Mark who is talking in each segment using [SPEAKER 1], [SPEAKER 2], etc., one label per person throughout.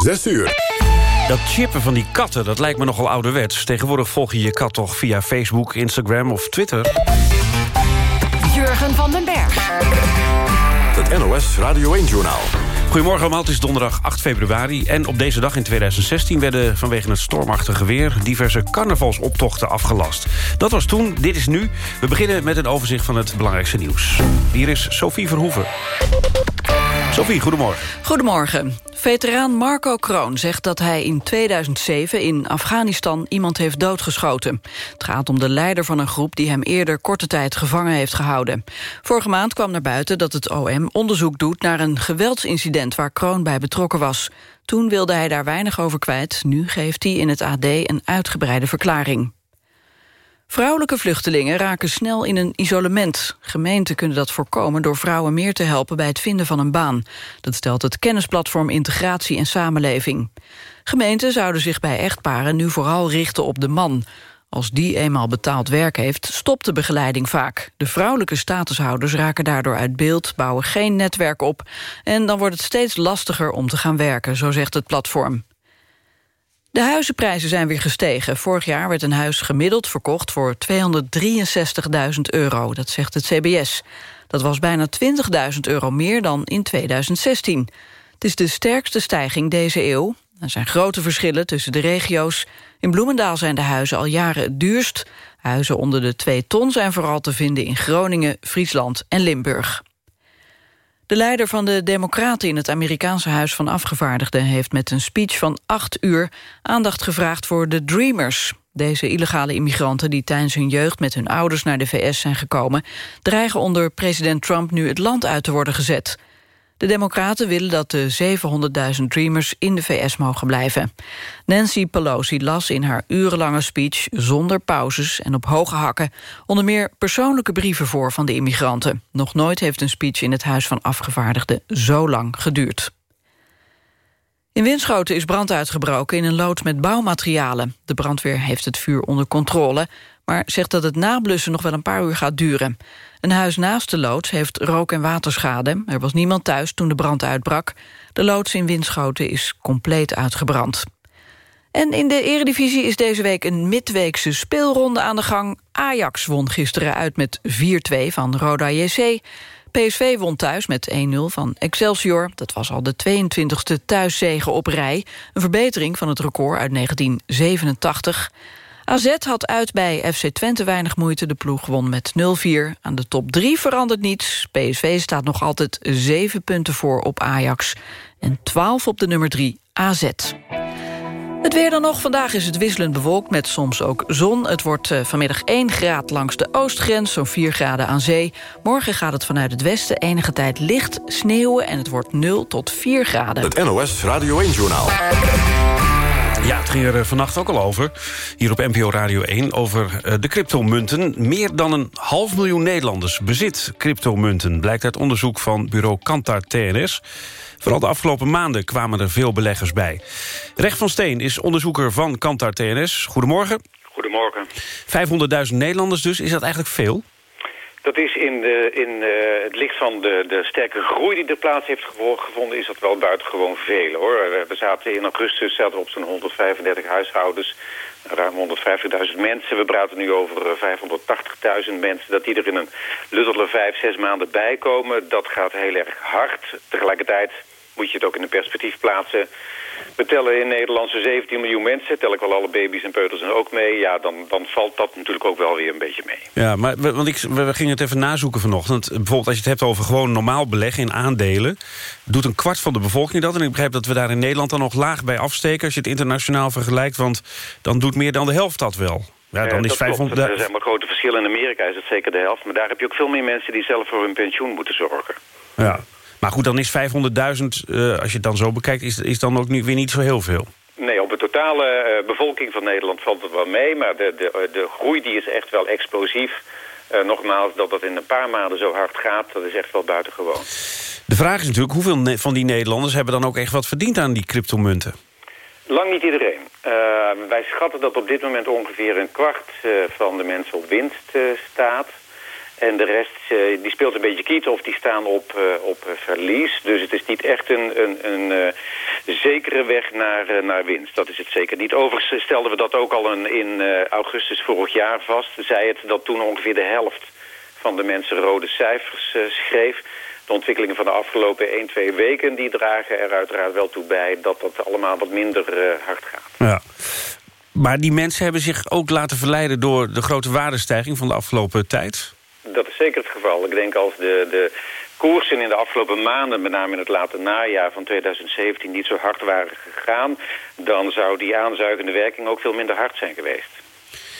[SPEAKER 1] 6 uur.
[SPEAKER 2] Dat chippen van die katten, dat lijkt me nogal ouderwets. Tegenwoordig volg je je kat toch via Facebook, Instagram of Twitter?
[SPEAKER 3] Jurgen van den Berg.
[SPEAKER 1] Het NOS Radio 1-journaal.
[SPEAKER 2] Goedemorgen allemaal, het is donderdag 8 februari. En op deze dag in 2016 werden vanwege het stormachtige weer... diverse carnavalsoptochten afgelast. Dat was toen, dit is nu. We beginnen met een overzicht van het belangrijkste nieuws. Hier is Sophie Verhoeven. Sophie, goedemorgen.
[SPEAKER 4] Goedemorgen. Veteraan Marco Kroon zegt dat hij in 2007 in Afghanistan iemand heeft doodgeschoten. Het gaat om de leider van een groep die hem eerder korte tijd gevangen heeft gehouden. Vorige maand kwam naar buiten dat het OM onderzoek doet naar een geweldsincident waar Kroon bij betrokken was. Toen wilde hij daar weinig over kwijt. Nu geeft hij in het AD een uitgebreide verklaring. Vrouwelijke vluchtelingen raken snel in een isolement. Gemeenten kunnen dat voorkomen door vrouwen meer te helpen bij het vinden van een baan. Dat stelt het kennisplatform Integratie en Samenleving. Gemeenten zouden zich bij echtparen nu vooral richten op de man. Als die eenmaal betaald werk heeft, stopt de begeleiding vaak. De vrouwelijke statushouders raken daardoor uit beeld, bouwen geen netwerk op... en dan wordt het steeds lastiger om te gaan werken, zo zegt het platform. De huizenprijzen zijn weer gestegen. Vorig jaar werd een huis gemiddeld verkocht voor 263.000 euro. Dat zegt het CBS. Dat was bijna 20.000 euro meer dan in 2016. Het is de sterkste stijging deze eeuw. Er zijn grote verschillen tussen de regio's. In Bloemendaal zijn de huizen al jaren het duurst. Huizen onder de 2 ton zijn vooral te vinden in Groningen, Friesland en Limburg. De leider van de Democraten in het Amerikaanse Huis van Afgevaardigden... heeft met een speech van acht uur aandacht gevraagd voor de Dreamers. Deze illegale immigranten die tijdens hun jeugd met hun ouders naar de VS zijn gekomen... dreigen onder president Trump nu het land uit te worden gezet. De Democraten willen dat de 700.000 Dreamers in de VS mogen blijven. Nancy Pelosi las in haar urenlange speech zonder pauzes en op hoge hakken... onder meer persoonlijke brieven voor van de immigranten. Nog nooit heeft een speech in het Huis van Afgevaardigden zo lang geduurd. In Winschoten is brand uitgebroken in een loods met bouwmaterialen. De brandweer heeft het vuur onder controle maar zegt dat het nablussen nog wel een paar uur gaat duren. Een huis naast de loods heeft rook- en waterschade. Er was niemand thuis toen de brand uitbrak. De loods in Winschoten is compleet uitgebrand. En in de eredivisie is deze week een midweekse speelronde aan de gang. Ajax won gisteren uit met 4-2 van Roda JC. PSV won thuis met 1-0 van Excelsior. Dat was al de 22e thuiszege op rij. Een verbetering van het record uit 1987. AZ had uit bij FC Twente weinig moeite. De ploeg won met 0-4. Aan de top 3 verandert niets. PSV staat nog altijd 7 punten voor op Ajax. En 12 op de nummer 3 AZ. Het weer dan nog. Vandaag is het wisselend bewolkt met soms ook zon. Het wordt uh, vanmiddag 1 graad langs de oostgrens, zo'n 4 graden aan zee. Morgen gaat het vanuit het westen enige tijd licht sneeuwen... en het wordt 0 tot 4 graden.
[SPEAKER 1] Het NOS Radio 1-journaal.
[SPEAKER 2] Ja, het ging er eh, vannacht ook al over, hier op NPO Radio 1... over uh, de cryptomunten. Meer dan een half miljoen Nederlanders bezit cryptomunten... blijkt uit onderzoek van bureau Kantar TNS. Vooral de afgelopen maanden kwamen er veel beleggers bij. Recht van Steen is onderzoeker van Kantar TNS. Goedemorgen.
[SPEAKER 5] Goedemorgen.
[SPEAKER 2] 500.000 Nederlanders dus, is dat eigenlijk veel?
[SPEAKER 5] Dat is in, de, in uh, het licht van de, de sterke groei die er plaats heeft gevonden... is dat wel buitengewoon veel, hoor. We zaten in augustus we op zo'n 135 huishoudens. Ruim 150.000 mensen. We praten nu over 580.000 mensen. Dat die er in een luttele vijf, zes maanden bij komen... dat gaat heel erg hard. Tegelijkertijd moet je het ook in een perspectief plaatsen... We tellen in Nederland zo'n 17 miljoen mensen. Tel ik wel alle baby's en peuters en ook mee. Ja, dan, dan valt dat natuurlijk ook wel weer een beetje mee.
[SPEAKER 2] Ja, maar want ik, we gingen het even nazoeken vanochtend. Bijvoorbeeld als je het hebt over gewoon normaal beleggen in aandelen... doet een kwart van de bevolking dat. En ik begrijp dat we daar in Nederland dan nog laag bij afsteken... als je het internationaal vergelijkt. Want dan doet meer dan de helft dat wel. Ja, dan is 500...
[SPEAKER 5] Er zijn maar grote verschillen. In Amerika is het zeker de helft. Maar daar heb je ook veel meer mensen die zelf voor hun pensioen moeten zorgen.
[SPEAKER 2] Ja, maar goed, dan is 500.000, uh, als je het dan zo bekijkt... Is, is dan ook nu weer niet zo heel veel.
[SPEAKER 5] Nee, op de totale uh, bevolking van Nederland valt het wel mee... maar de, de, de groei die is echt wel explosief. Uh, nogmaals, dat dat in een paar maanden zo hard gaat... dat is echt wel buitengewoon.
[SPEAKER 2] De vraag is natuurlijk, hoeveel van die Nederlanders... hebben dan ook echt wat verdiend aan die cryptomunten?
[SPEAKER 5] Lang niet iedereen. Uh, wij schatten dat op dit moment ongeveer een kwart van de mensen op winst staat... En de rest uh, die speelt een beetje kiet of die staan op, uh, op verlies. Dus het is niet echt een, een, een zekere weg naar, naar winst. Dat is het zeker niet. Overigens stelden we dat ook al in, in augustus vorig jaar vast. Zei het dat toen ongeveer de helft van de mensen rode cijfers schreef. De ontwikkelingen van de afgelopen 1, 2 weken... die dragen er uiteraard wel toe bij dat dat allemaal wat minder hard gaat.
[SPEAKER 2] Ja. Maar die mensen hebben zich ook laten verleiden... door de grote waardestijging van de afgelopen tijd?
[SPEAKER 5] Dat is zeker het geval. Ik denk als de, de koersen in de afgelopen maanden... met name in het late najaar van 2017 niet zo hard waren gegaan... dan zou die aanzuigende werking ook veel minder hard zijn geweest.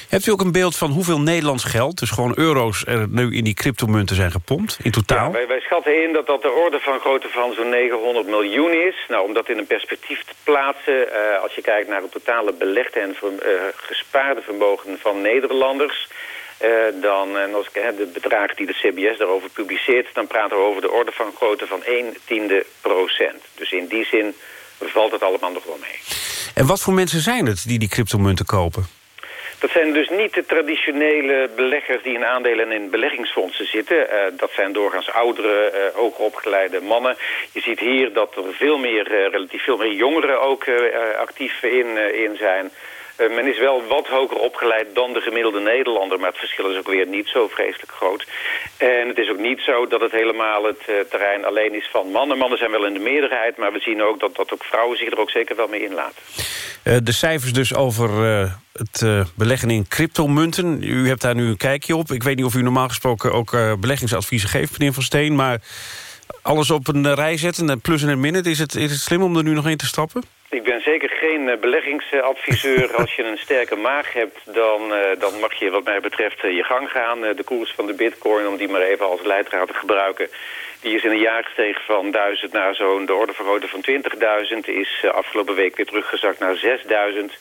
[SPEAKER 2] Hebt u ook een beeld van hoeveel Nederlands geld... dus gewoon euro's er nu in die cryptomunten zijn gepompt in totaal?
[SPEAKER 5] Ja, wij, wij, schatten in dat dat de orde van grootte van zo'n 900 miljoen is. Nou, om dat in een perspectief te plaatsen... Uh, als je kijkt naar het totale belegde en uh, gespaarde vermogen van Nederlanders... Uh, dan, en als ik de bedragen die de CBS daarover publiceert... dan praten we over de orde van grootte van 1 tiende procent. Dus in die zin valt het allemaal nog wel mee.
[SPEAKER 2] En wat voor mensen zijn het die die cryptomunten kopen?
[SPEAKER 5] Dat zijn dus niet de traditionele beleggers die in aandelen en in beleggingsfondsen zitten. Uh, dat zijn doorgaans oudere, uh, hoger opgeleide mannen. Je ziet hier dat er veel meer, uh, relatief veel meer jongeren ook actief in, in zijn. Uh, men is wel wat hoger opgeleid dan de gemiddelde Nederlander... maar het verschil is ook weer niet zo vreselijk groot. En het is ook niet zo dat het helemaal het uh, terrein alleen is van mannen. Mannen zijn wel in de meerderheid, maar we zien ook dat, dat ook vrouwen zich er ook zeker wel mee inlaten.
[SPEAKER 2] Uh, de cijfers dus over het beleggen in cryptomunten. U hebt daar nu een kijkje op. Ik weet niet of u normaal gesproken ook beleggingsadviezen geeft, meneer Van Steen... maar alles op een rij zetten, plus en een minute. Is het, is het slim om er nu nog in te stappen?
[SPEAKER 5] Ik ben zeker geen uh, beleggingsadviseur. Als je een sterke maag hebt, dan, uh, dan mag je wat mij betreft je gang gaan. de koers van de bitcoin, om die maar even als leidraad te gebruiken... die is in een jaar gestegen van 1000 naar zo'n de orde van grootte van 20.000... is afgelopen week weer teruggezakt naar 6000...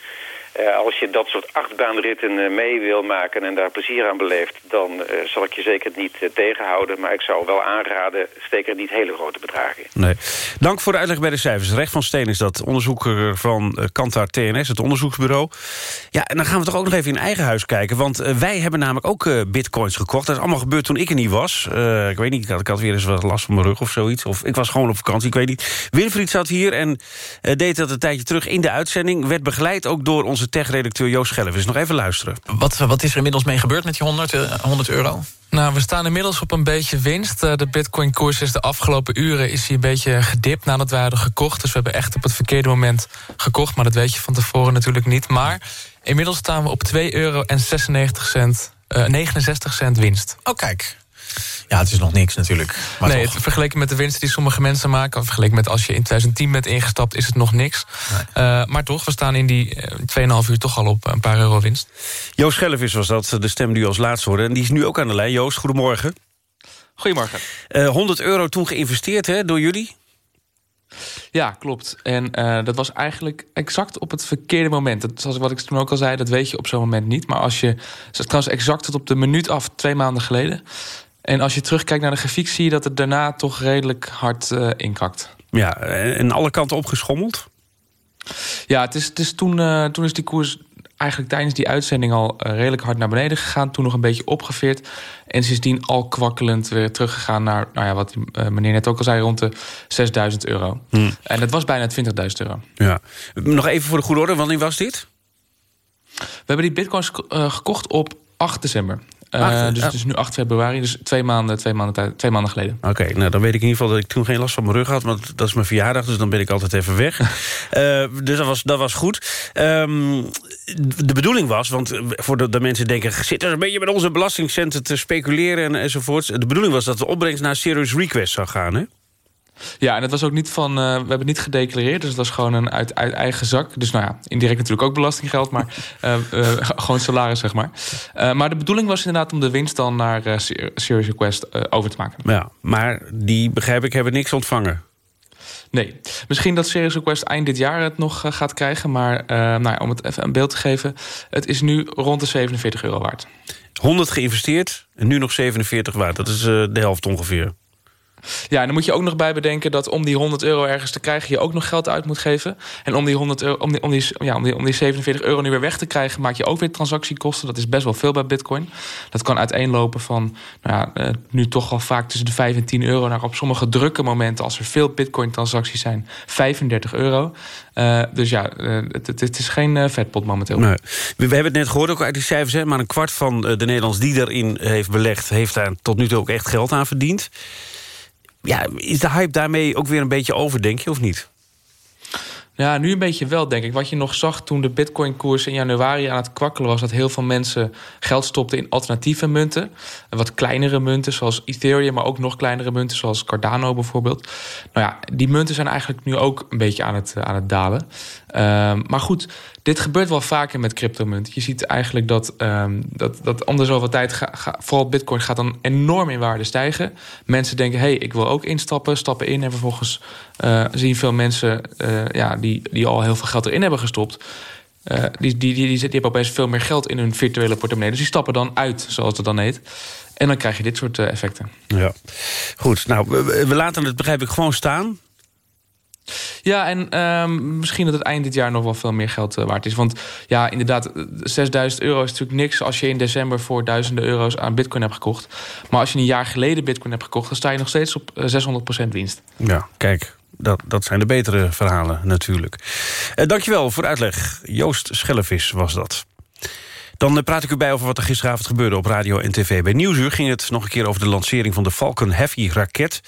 [SPEAKER 5] Uh, als je dat soort achtbaanritten uh, mee wil maken en daar plezier aan beleeft... dan uh, zal ik je zeker niet tegenhouden. Maar ik zou wel aanraden, steek niet hele grote bedragen.
[SPEAKER 2] Nee. Dank voor de uitleg bij de cijfers. Recht van Steen is dat, onderzoeker van Kantar TNS, het onderzoeksbureau. Ja, en dan gaan we toch ook nog even in eigen huis kijken. Want wij hebben namelijk ook bitcoins gekocht. Dat is allemaal gebeurd toen ik er niet was. ik weet niet, ik had, ik had weer eens wat last van mijn rug of zoiets. Of ik was gewoon op vakantie, ik weet niet. Winfried zat hier en deed dat een tijdje terug in de uitzending. Werd begeleid ook door onze tech-redacteur Joost Schellevis. Nog even luisteren.
[SPEAKER 3] Wat, wat is er inmiddels mee gebeurd met die 100, 100 eh, euro?
[SPEAKER 6] Nou, we staan inmiddels op een beetje winst. Eh, de bitcoin-koers is de afgelopen uren is hij een beetje gedipt nadat wij hadden gekocht. Dus we hebben echt op het verkeerde moment gekocht. Maar dat weet je van tevoren natuurlijk niet. Maar inmiddels staan we op 2 euro en 96 cent, uh, 69 cent winst.
[SPEAKER 3] Oh, kijk. Ja, het is nog niks natuurlijk.
[SPEAKER 6] Maar nee, vergeleken met de winsten die sommige mensen maken... of vergeleken met als je in 2010 bent ingestapt, is het nog niks. Uh, maar toch, we staan in die 2,5 eh, uur toch al op een paar euro winst.
[SPEAKER 2] Joost Schellevis was dat, de stem die u als laatste hoorde. En die is nu ook aan de lijn. Joost, goedemorgen.
[SPEAKER 6] Goedemorgen.
[SPEAKER 2] Uh, eh, 100 euro toen geïnvesteerd hè, door jullie?
[SPEAKER 6] Ja, klopt. En uh, dat was eigenlijk exact op het verkeerde moment. Dat, zoals wat ik toen ook al zei, dat weet je op zo'n moment niet. Maar als je, trouwens exact tot op de minuut af, twee maanden geleden... En als je terugkijkt naar de grafiek, zie je dat het daarna toch redelijk hard uh, inkakt.
[SPEAKER 2] Ja, en alle kanten opgeschommeld?
[SPEAKER 6] Ja, het is, het is toen, uh, toen is die koers eigenlijk tijdens die uitzending al uh, redelijk hard naar beneden gegaan. Toen nog een beetje opgeveerd. En sindsdien al kwakkelend weer teruggegaan naar, nou ja, wat uh, meneer net ook al zei, rond de 6000 euro. Hmm. En dat was bijna 20.000 euro.
[SPEAKER 2] Ja. Nog even voor de goede orde, wanneer was dit?
[SPEAKER 6] We hebben die bitcoins gekocht op 8 december. Uh, dus het is nu 8 februari, dus twee maanden, twee maanden, twee maanden geleden.
[SPEAKER 2] Oké, nou dan weet ik in ieder geval dat ik toen geen last van mijn rug had. Want dat is mijn verjaardag, dus dan ben ik altijd even weg. uh, dus dat was, dat was goed. Um, de bedoeling was, want voor de, de mensen denken... zitten er een beetje met onze belastingcenten te speculeren en, enzovoorts. De bedoeling was dat de opbrengst naar Serious Request zou gaan, hè?
[SPEAKER 6] Ja, en het was ook niet van. Uh, we hebben het niet gedeclareerd, dus het was gewoon een uit, uit eigen zak. Dus nou ja, indirect natuurlijk ook belastinggeld, maar uh, uh, gewoon salaris, zeg maar. maar de bedoeling was inderdaad om de winst dan naar Serious Request over te maken.
[SPEAKER 2] Ja, maar die, begrijp ik, hebben niks ontvangen.
[SPEAKER 6] Nee, misschien dat Serious Request eind dit jaar het nog gaat krijgen. Maar nou ja, om het even een beeld te geven. Het is nu rond de 47 euro waard.
[SPEAKER 2] 100 geïnvesteerd en nu nog 47 waard. Dat is de helft ongeveer.
[SPEAKER 6] Ja, en dan moet je ook nog bij bedenken dat om die 100 euro ergens te krijgen... je ook nog geld uit moet geven. En om die, 100 euro, om die, om die, ja, om die, om die 47 euro nu weer weg te krijgen... maak je ook weer transactiekosten. Dat is best wel veel bij bitcoin. Dat kan uiteenlopen van nou ja, uh, nu toch al vaak tussen de 5 en 10 euro... naar op sommige drukke momenten, als er veel bitcoin-transacties zijn... 35 euro. Uh, dus ja, uh, het, is geen vetpot momenteel.
[SPEAKER 2] Nee. We, hebben het net gehoord ook uit die cijfers... Hè, maar een kwart van de Nederlanders die erin heeft belegd... heeft daar tot nu toe ook echt geld aan verdiend. Ja, is de hype daarmee ook weer een beetje over, denk je, of niet?
[SPEAKER 6] Ja, nu een beetje wel, denk ik. Wat je nog zag toen de bitcoin-koers in januari aan het kwakkelen was... dat heel veel mensen geld stopten in alternatieve munten. Wat kleinere munten, zoals Ethereum... maar ook nog kleinere munten, zoals Cardano bijvoorbeeld. Nou ja, die munten zijn eigenlijk nu ook een beetje aan het, aan het dalen. Um, maar goed, dit gebeurt wel vaker met cryptomunten. Je ziet eigenlijk dat, um, dat, dat om zoveel tijd... Vooral bitcoin gaat dan enorm in waarde stijgen. Mensen denken, hey, ik wil ook instappen, stappen in... en vervolgens uh, zien veel mensen uh, ja, die, die al heel veel geld erin hebben gestopt... Uh, die, die, die, die, die hebben opeens veel meer geld in hun virtuele portemonnee. Dus die stappen dan uit, zoals het dan heet. En dan krijg je dit soort effecten.
[SPEAKER 2] Ja, goed. Nou, we, we laten het, begrijp ik, gewoon staan.
[SPEAKER 6] Ja, en um, misschien dat het eind dit jaar nog wel veel meer geld uh, waard is. Want ja, inderdaad, 6000 euro is natuurlijk niks... als je in december voor duizenden euro's aan bitcoin hebt gekocht. Maar als je een jaar geleden bitcoin hebt gekocht... dan sta je nog steeds op 600% winst.
[SPEAKER 2] Ja, kijk, dat, dat zijn de betere verhalen natuurlijk. Uh, dankjewel voor de uitleg. Joost Schellevis was dat. Dan praat ik u bij over wat er gisteravond gebeurde op radio en tv. Bij Nieuwsuur ging het nog een keer over de lancering van de Falcon Heavy raket.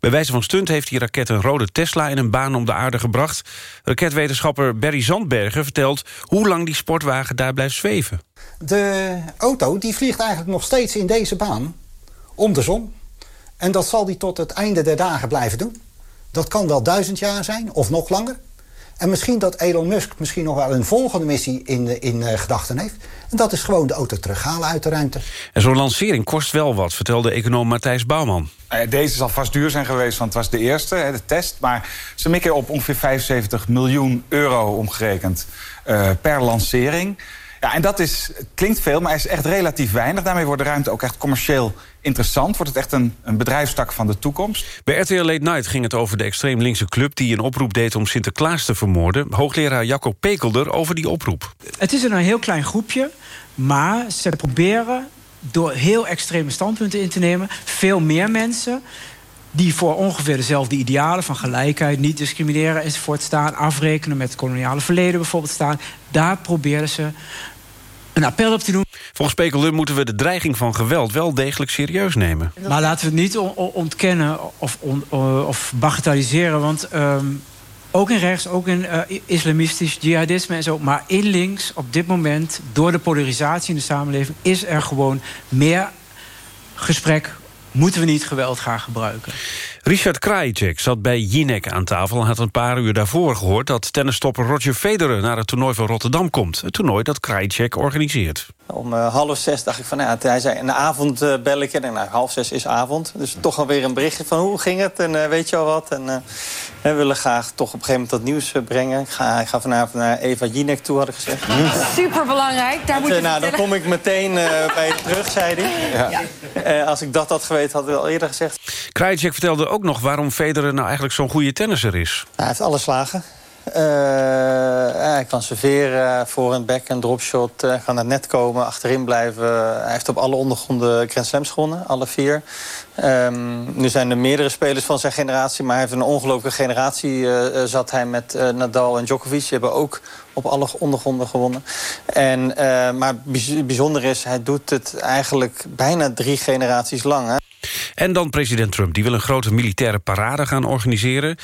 [SPEAKER 2] Bij wijze van stunt heeft die raket een rode Tesla in een baan om de aarde gebracht. Raketwetenschapper Berry Zandbergen vertelt hoe lang die sportwagen daar blijft zweven.
[SPEAKER 7] De auto die vliegt eigenlijk nog steeds in deze baan om de zon. En dat zal die tot het einde der dagen blijven doen. Dat kan wel duizend jaar zijn of nog langer. En misschien dat Elon Musk misschien nog wel een volgende missie in, in uh, gedachten heeft. En dat is gewoon de auto terughalen uit de ruimte.
[SPEAKER 2] En zo'n lancering kost wel wat, vertelde econoom Matthijs Bouwman.
[SPEAKER 8] Deze zal vast duur zijn geweest, want het was de eerste, de test. Maar ze mikken op ongeveer 75 miljoen euro omgerekend uh, per lancering. Ja, en dat is, klinkt veel, maar is echt relatief weinig. Daarmee wordt de ruimte ook echt commercieel interessant. Wordt het echt een, een bedrijfstak van de toekomst.
[SPEAKER 2] Bij RTL Late Night ging het over de extreem linkse club... die een oproep deed om Sinterklaas te vermoorden. Hoogleraar Jacco Pekelder over die oproep.
[SPEAKER 9] Het is een heel klein groepje, maar ze proberen... door heel extreme standpunten in te nemen... veel meer mensen die voor ongeveer dezelfde idealen van gelijkheid, niet discrimineren enzovoort staan, afrekenen met het koloniale verleden bijvoorbeeld staan. Daar proberen ze een appel op te doen.
[SPEAKER 2] Volgens Pekelum moeten we de dreiging van geweld wel degelijk serieus nemen.
[SPEAKER 9] Maar laten we het niet ontkennen of, of bagatelliseren, want um, ook in rechts, ook in uh, islamistisch jihadisme en zo. Maar in links, op dit moment, door de polarisatie in de samenleving... is er gewoon meer gesprek moeten we niet geweld gaan gebruiken.
[SPEAKER 2] Richard Krajicek zat bij Jinek aan tafel... en had een paar uur daarvoor gehoord dat tennisstopper Roger Federer... naar het toernooi van Rotterdam komt. Het toernooi dat Krajicek organiseert.
[SPEAKER 10] Om uh, half zes dacht ik van, ja, hij zei in de avond uh, bel ik. En nou, half zes is avond. Dus toch alweer een berichtje van hoe ging het en uh, weet je al wat. En we willen graag toch op een gegeven moment dat nieuws brengen. Ik ga, ik ga vanavond naar Eva Jinek toe, had ik gezegd.
[SPEAKER 11] Superbelangrijk, daar moet je
[SPEAKER 10] Nou, dan kom ik meteen bij je terug, zei hij. Ja. als ik dat had geweten, had ik al eerder gezegd.
[SPEAKER 2] Krajicek vertelde ook nog waarom Federer nou eigenlijk zo'n goede tennisser is.
[SPEAKER 10] Hij heeft alle slagen. Uh, hij kan serveren, voor en back en dropshot. Uh, kan naar net komen, achterin blijven. Hij heeft op alle ondergronden Grand Slams gewonnen, alle vier. Um, nu zijn er meerdere spelers van zijn generatie... maar hij heeft een ongelooflijke generatie. Uh, zat hij met Nadal en Djokovic. Die hebben ook op alle ondergronden gewonnen. En, maar bijzonder is, hij doet het eigenlijk bijna drie generaties lang.
[SPEAKER 2] En dan president Trump. Die wil een grote militaire parade gaan organiseren.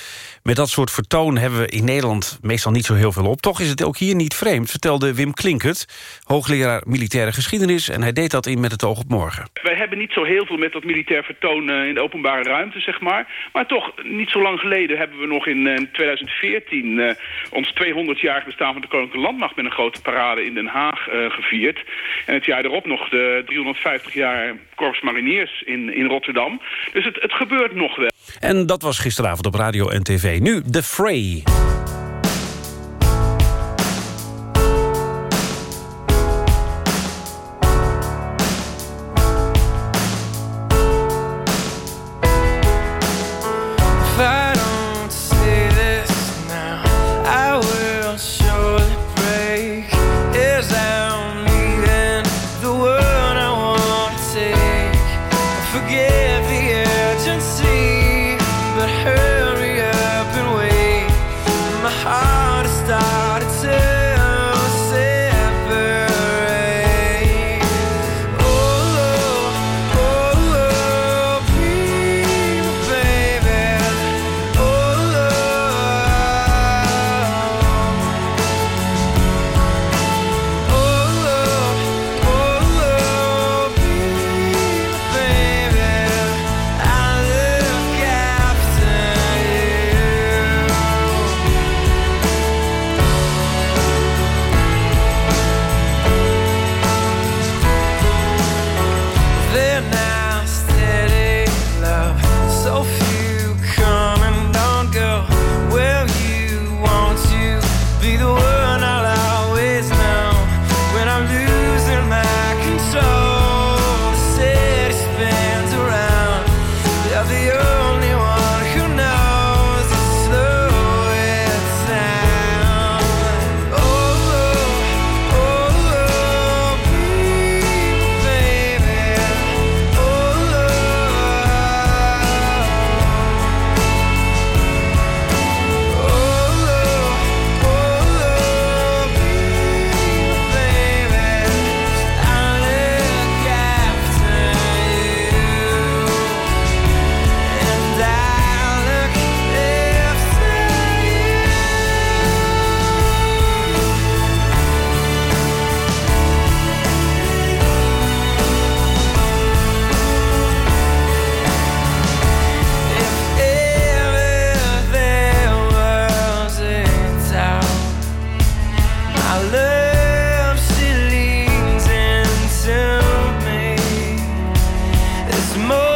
[SPEAKER 2] Met dat soort vertoon hebben we in Nederland meestal niet zo heel veel op. Toch is het ook hier niet vreemd, vertelde Wim Klinkert... hoogleraar militaire geschiedenis, en hij deed dat in Met het oog op morgen.
[SPEAKER 12] Wij hebben niet zo heel veel met dat militair vertoon eh, in de openbare ruimte, zeg maar. Maar toch, niet zo lang geleden hebben we nog in 2014... Uh, eh, ons 200-jarig bestaan van de Koninklijke Landmacht... met een grote parade in Den Haag gevierd. En het jaar erop nog de 350 jaar Korps Mariniers in, in Rotterdam. Dus het, het gebeurt nog wel.
[SPEAKER 2] En dat was gisteravond op radio en tv. Nu The Fray.
[SPEAKER 13] smoke.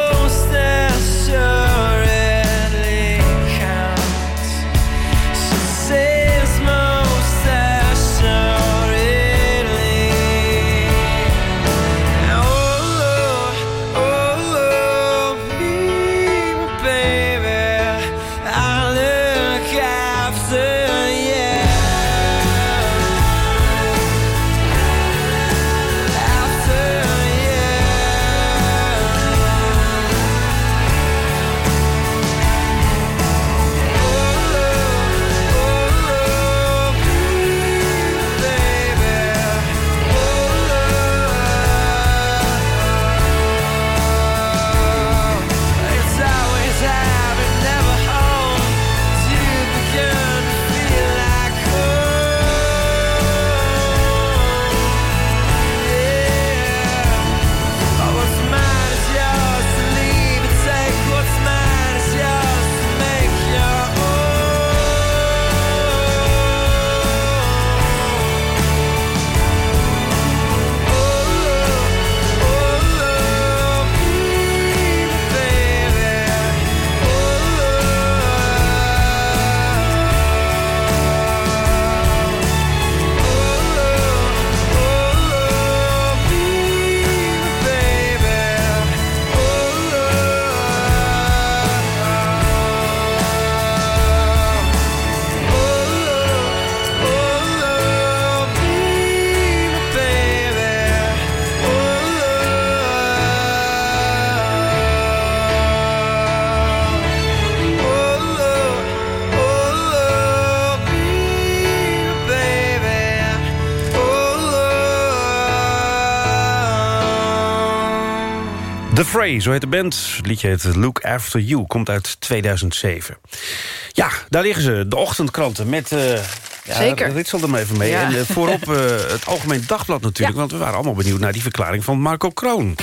[SPEAKER 13] The
[SPEAKER 2] Fray, zo heet de band. Het liedje heet Look After You, komt uit 2007. Ja, daar liggen ze, de ochtendkranten met... ja,
[SPEAKER 4] Zeker.
[SPEAKER 2] Ritsel er maar even mee.
[SPEAKER 4] Ja.
[SPEAKER 2] En eh, voorop eh, het Algemeen Dagblad natuurlijk... want we waren allemaal benieuwd naar die verklaring van Marco Kroon.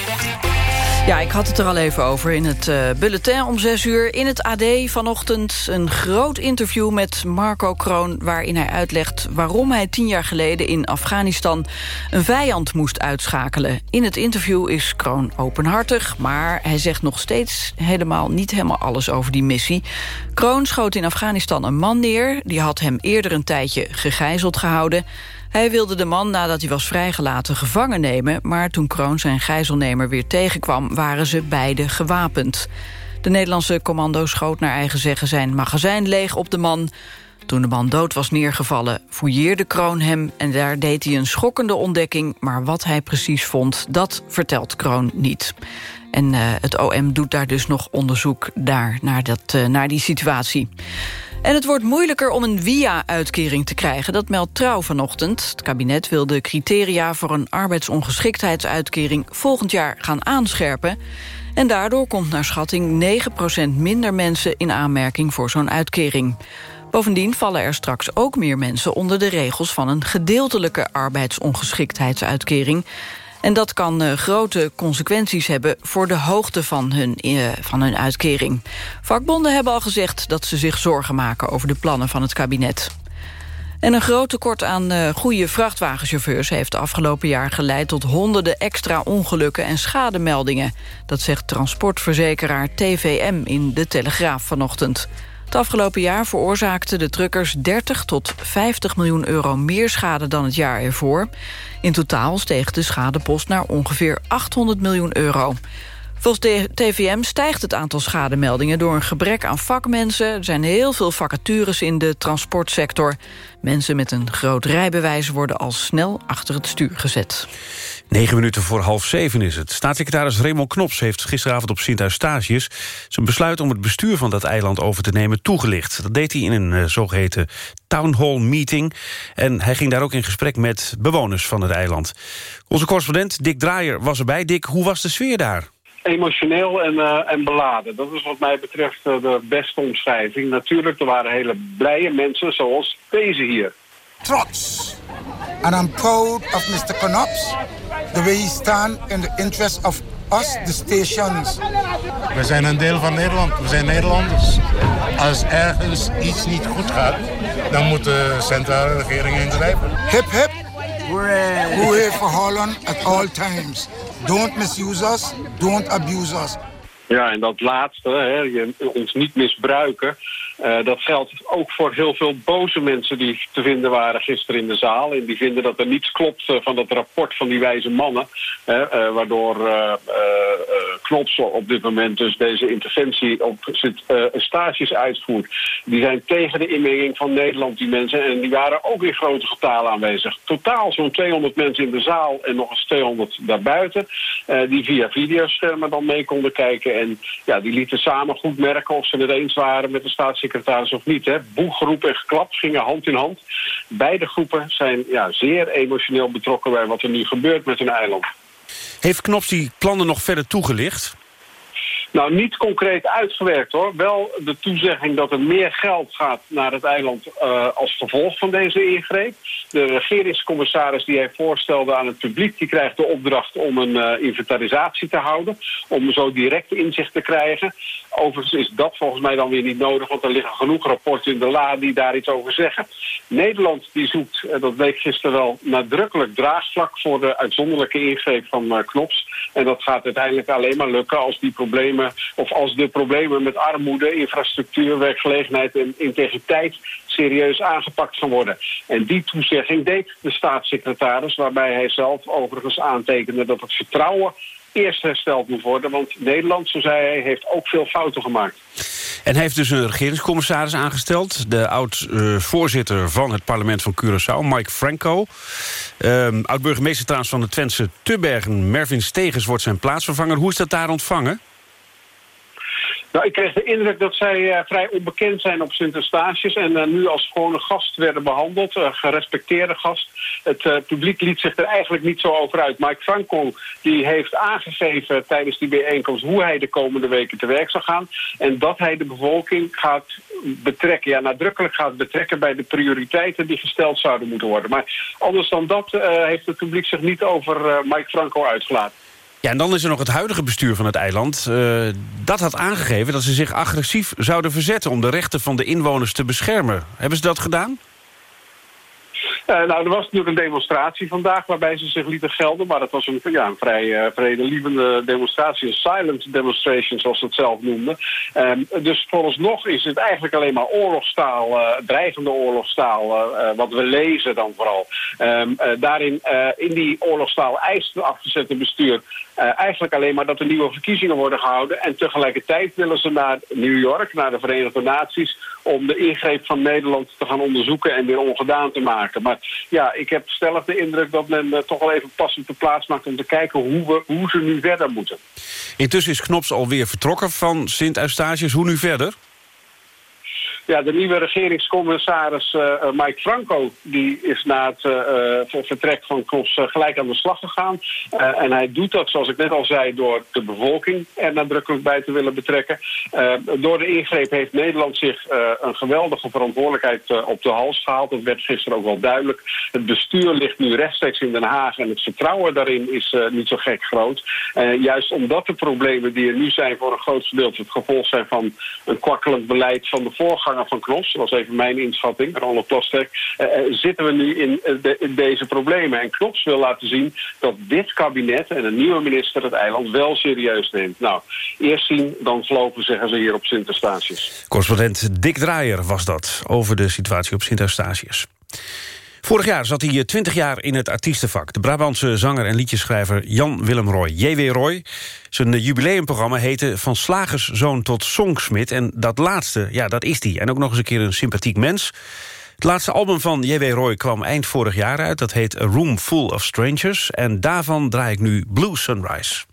[SPEAKER 4] Ja, ik had het er al even over in het eh, bulletin om zes uur. In het AD vanochtend een groot interview met Marco Kroon... waarin hij uitlegt waarom hij tien jaar geleden in Afghanistan... een vijand moest uitschakelen. In het interview is Kroon openhartig... maar hij zegt nog steeds helemaal niet helemaal alles over die missie. Kroon schoot in Afghanistan een man neer. Die had hem eerder een tijdje gegijzeld gehouden... Hij wilde de man nadat hij was vrijgelaten gevangen nemen... maar toen Kroon zijn gijzelnemer weer tegenkwam... waren ze beide gewapend. De Nederlandse commando schoot naar eigen zeggen zijn magazijn leeg op de man. Toen de man dood was neergevallen, fouilleerde Kroon hem... en daar deed hij een schokkende ontdekking... maar wat hij precies vond, dat vertelt Kroon niet. En eh, het OM doet daar dus nog onderzoek daar, naar, dat, eh, naar die situatie. En het wordt moeilijker om een via-uitkering te krijgen. Dat meldt Trouw vanochtend. Het kabinet wil de criteria voor een arbeidsongeschiktheidsuitkering... volgend jaar gaan aanscherpen. En daardoor komt naar schatting 9% minder mensen... in aanmerking voor zo'n uitkering. Bovendien vallen er straks ook meer mensen onder de regels... van een gedeeltelijke arbeidsongeschiktheidsuitkering... En dat kan uh, grote consequenties hebben voor de hoogte van hun, uh, van hun uitkering. Vakbonden hebben al gezegd dat ze zich zorgen maken over de plannen van het kabinet. En een groot tekort aan uh, goede vrachtwagenchauffeurs... heeft afgelopen jaar geleid tot honderden extra ongelukken en schademeldingen. Dat zegt transportverzekeraar TVM in De Telegraaf vanochtend. Het afgelopen jaar veroorzaakten de truckers 30 tot 50 miljoen euro meer schade dan het jaar ervoor. In totaal steeg de schadepost naar ongeveer 800 miljoen euro. Volgens TVM stijgt het aantal schademeldingen door een gebrek aan vakmensen. Er zijn heel veel vacatures in de transportsector. Mensen met een groot rijbewijs worden al snel achter het stuur gezet.
[SPEAKER 2] Negen minuten voor half zeven is het. Staatssecretaris Raymond Knops heeft gisteravond op Sint-Eustatius... zijn besluit om het bestuur van dat eiland over te nemen toegelicht. Dat deed hij in een uh, zogeheten town hall meeting. En hij ging daar ook in gesprek met bewoners van het eiland. Onze correspondent Dick Draaier was erbij. Dick, hoe was de sfeer daar?
[SPEAKER 14] Emotioneel en, uh, en beladen. Dat is wat mij betreft uh, de beste omschrijving. Natuurlijk, er waren hele blije mensen zoals deze hier.
[SPEAKER 15] Trots. And I'm proud of Mr. Knops. The way he stand in the interest of us, the stations.
[SPEAKER 16] We zijn een deel van Nederland. We zijn Nederlanders. Als ergens iets niet goed gaat, dan moet de centrale regering ingrijpen.
[SPEAKER 15] Hip hip. Hooray. Hooray for Holland at all times. Don't misuse us, don't abuse us.
[SPEAKER 14] Ja, en dat laatste, hè, je, ons niet misbruiken... Uh, dat geldt ook voor heel veel boze mensen die te vinden waren gisteren in de zaal. En die vinden dat er niets klopt uh, van dat rapport van die wijze mannen. Uh, waardoor Knops op dit moment dus deze interventie op stages uitvoert. Die zijn tegen de inmenging van Nederland, die mensen. En die waren ook in grote getalen aanwezig. Totaal zo'n 200 mensen in de zaal en nog eens 200 daarbuiten. die via videoschermen dan mee konden kijken. En ja, die lieten samen goed merken of ze het eens waren met de staatssecretaris of niet. Hè. En geklap gingen hand in hand. Beide groepen zijn ja, zeer emotioneel betrokken bij wat er nu gebeurt met hun eiland.
[SPEAKER 2] Heeft Knops die plannen nog verder toegelicht?
[SPEAKER 14] Nou, niet concreet uitgewerkt hoor. Wel de toezegging dat er meer geld gaat naar het eiland uh, als gevolg van deze ingreep. De regeringscommissaris die hij voorstelde aan het publiek... die krijgt de opdracht om een uh, inventarisatie te houden. Om zo direct inzicht te krijgen. Overigens is dat volgens mij dan weer niet nodig... want er liggen genoeg rapporten in de la die daar iets over zeggen. Nederland die zoekt, uh, dat bleek gisteren wel... nadrukkelijk draagvlak voor de uitzonderlijke ingreep van Knops. En dat gaat uiteindelijk alleen maar lukken als die problemen of als de problemen met armoede, infrastructuur, werkgelegenheid en integriteit serieus aangepakt gaan worden. En die toezegging deed de staatssecretaris, waarbij hij zelf overigens aantekende dat het vertrouwen eerst hersteld moet worden. Want Nederland, zo zei hij, heeft ook veel fouten gemaakt.
[SPEAKER 2] En heeft dus een regeringscommissaris aangesteld. De oud-voorzitter van het parlement van Curaçao, Mike Franco. Um, Oud-burgemeester trouwens van de Twentse Tubbergen, Mervin Stegens, wordt zijn plaatsvervanger. Hoe is dat daar ontvangen?
[SPEAKER 14] Nou, ik kreeg de indruk dat zij uh, vrij onbekend zijn op Sint-Eustatius... en uh, nu als gewone gast werden behandeld, uh, gerespecteerde gast. Het publiek liet zich er eigenlijk niet zo over uit. Mike Franco die heeft aangegeven tijdens die bijeenkomst... hoe hij de komende weken te werk zal gaan... en dat hij de bevolking gaat betrekken, ja, nadrukkelijk gaat betrekken... bij de prioriteiten die gesteld zouden moeten worden. Maar anders dan dat heeft het publiek zich niet over Mike Franco uitgelaten.
[SPEAKER 2] Ja, en dan is er nog het huidige bestuur van het eiland. Uh, dat had aangegeven dat ze zich agressief zouden verzetten... om de rechten van de inwoners te beschermen. Hebben ze dat gedaan?
[SPEAKER 14] Uh, nou, er was natuurlijk een demonstratie vandaag waarbij ze zich lieten gelden. Maar dat was een, ja, een vrij uh, vredelievende demonstratie. Een silent demonstration, zoals ze het zelf noemden. Um, dus vooralsnog is het eigenlijk alleen maar oorlogstaal, uh, dreigende oorlogstaal, wat we lezen dan vooral. Um, daarin, in die oorlogstaal eist het afgezette bestuur eigenlijk alleen maar dat er nieuwe verkiezingen worden gehouden. En tegelijkertijd willen ze naar New York, naar de Verenigde Naties... om de ingreep van Nederland te gaan onderzoeken en weer ongedaan te maken. Maar ja, ik heb stellig de indruk dat men uh, toch wel even pas op de plaats maakt... om te kijken hoe, we, hoe ze nu verder moeten.
[SPEAKER 2] Intussen is Knops alweer vertrokken van Sint-Eustatius. Hoe nu verder?
[SPEAKER 14] Ja, de nieuwe regeringscommissaris eh, Mike Franco... die is na het eh, ver- vertrek van Knops eh, gelijk aan de slag gegaan. En hij doet dat, zoals ik net al zei... door de bevolking er nadrukkelijk bij te willen betrekken. Door de ingreep heeft Nederland zich een geweldige verantwoordelijkheid op de hals gehaald. Dat werd gisteren ook wel duidelijk. Het bestuur ligt nu rechtstreeks in Den Haag... en het vertrouwen daarin is niet zo gek groot. Juist omdat de problemen die er nu zijn... voor een groot gedeelte het gevolg zijn van een kwakkelend beleid... van de voorganger van Knops, dat was even mijn inschatting, Ronald Plasterk... eh, eh, zitten we nu in, eh, de- in deze problemen. En Knops wil laten zien dat dit kabinet en een nieuwe minister... het eiland wel serieus neemt. Nou, eerst zien, dan geloven, zeggen ze hier op Sint-Eustatius.
[SPEAKER 2] Correspondent Dick Draaier was dat, over de situatie op Sint-Eustatius. Vorig jaar zat hij 20 jaar in het artiestenvak. De Brabantse zanger en liedjeschrijver Jan Willem Roy. J.W. Roy. Zijn jubileumprogramma heette Van Slagerszoon tot Songsmit. En dat laatste, ja, dat is hij. En ook nog eens een keer een sympathiek mens. Het laatste album van J.W. Roy kwam eind vorig jaar uit. Dat heet A Room Full of Strangers. En daarvan draai ik nu Blue Sunrise.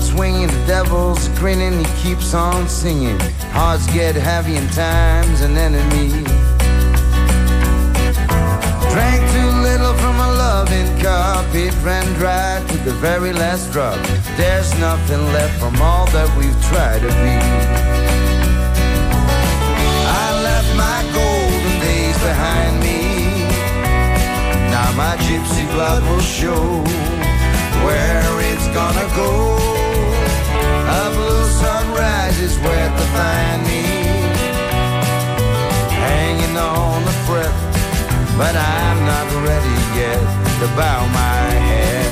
[SPEAKER 17] Starts swinging. The devil's grinning, he keeps on singing. Hearts get heavy and time's an enemy. Drank too little from a loving cup, it ran dry to the very last drop. There's nothing left from all that we've tried to be. I left my golden days behind me. Now my gypsy blood will show where it's gonna go. A blue sunrise is where to find me. Hanging on the breath, but I'm not ready yet to bow my head.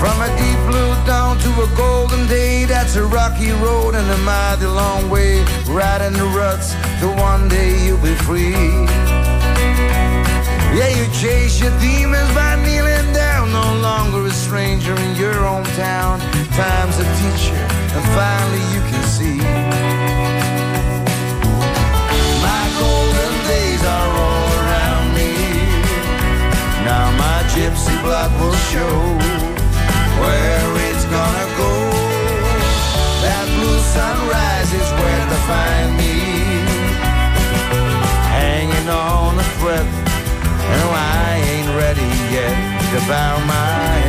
[SPEAKER 17] From a deep blue dawn to a golden day, that's a rocky road and a mighty long way. Riding the ruts, till one day you'll be free. Yeah, you chase your demons by kneeling. No longer a stranger in your hometown. Time's a teacher, and finally you can see. My golden days are all around me. Now my gypsy blood will show where it's gonna go. That blue sunrise is where to find me. Hanging on a thread. No, I ain't ready yet about my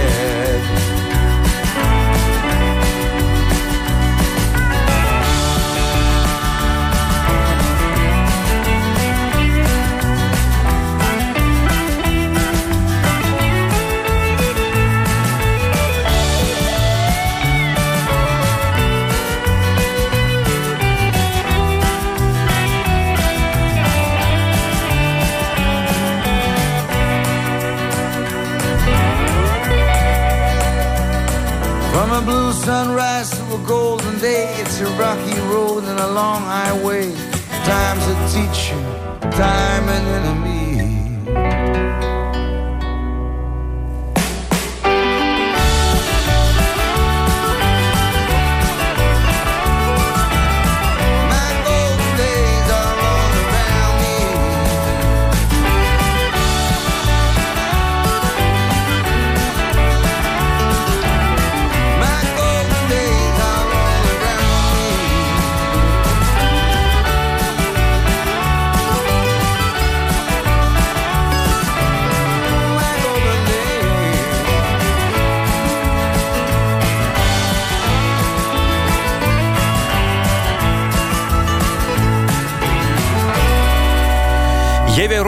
[SPEAKER 17] it's a rocky road and a long highway. Time's a teacher, time an enemy.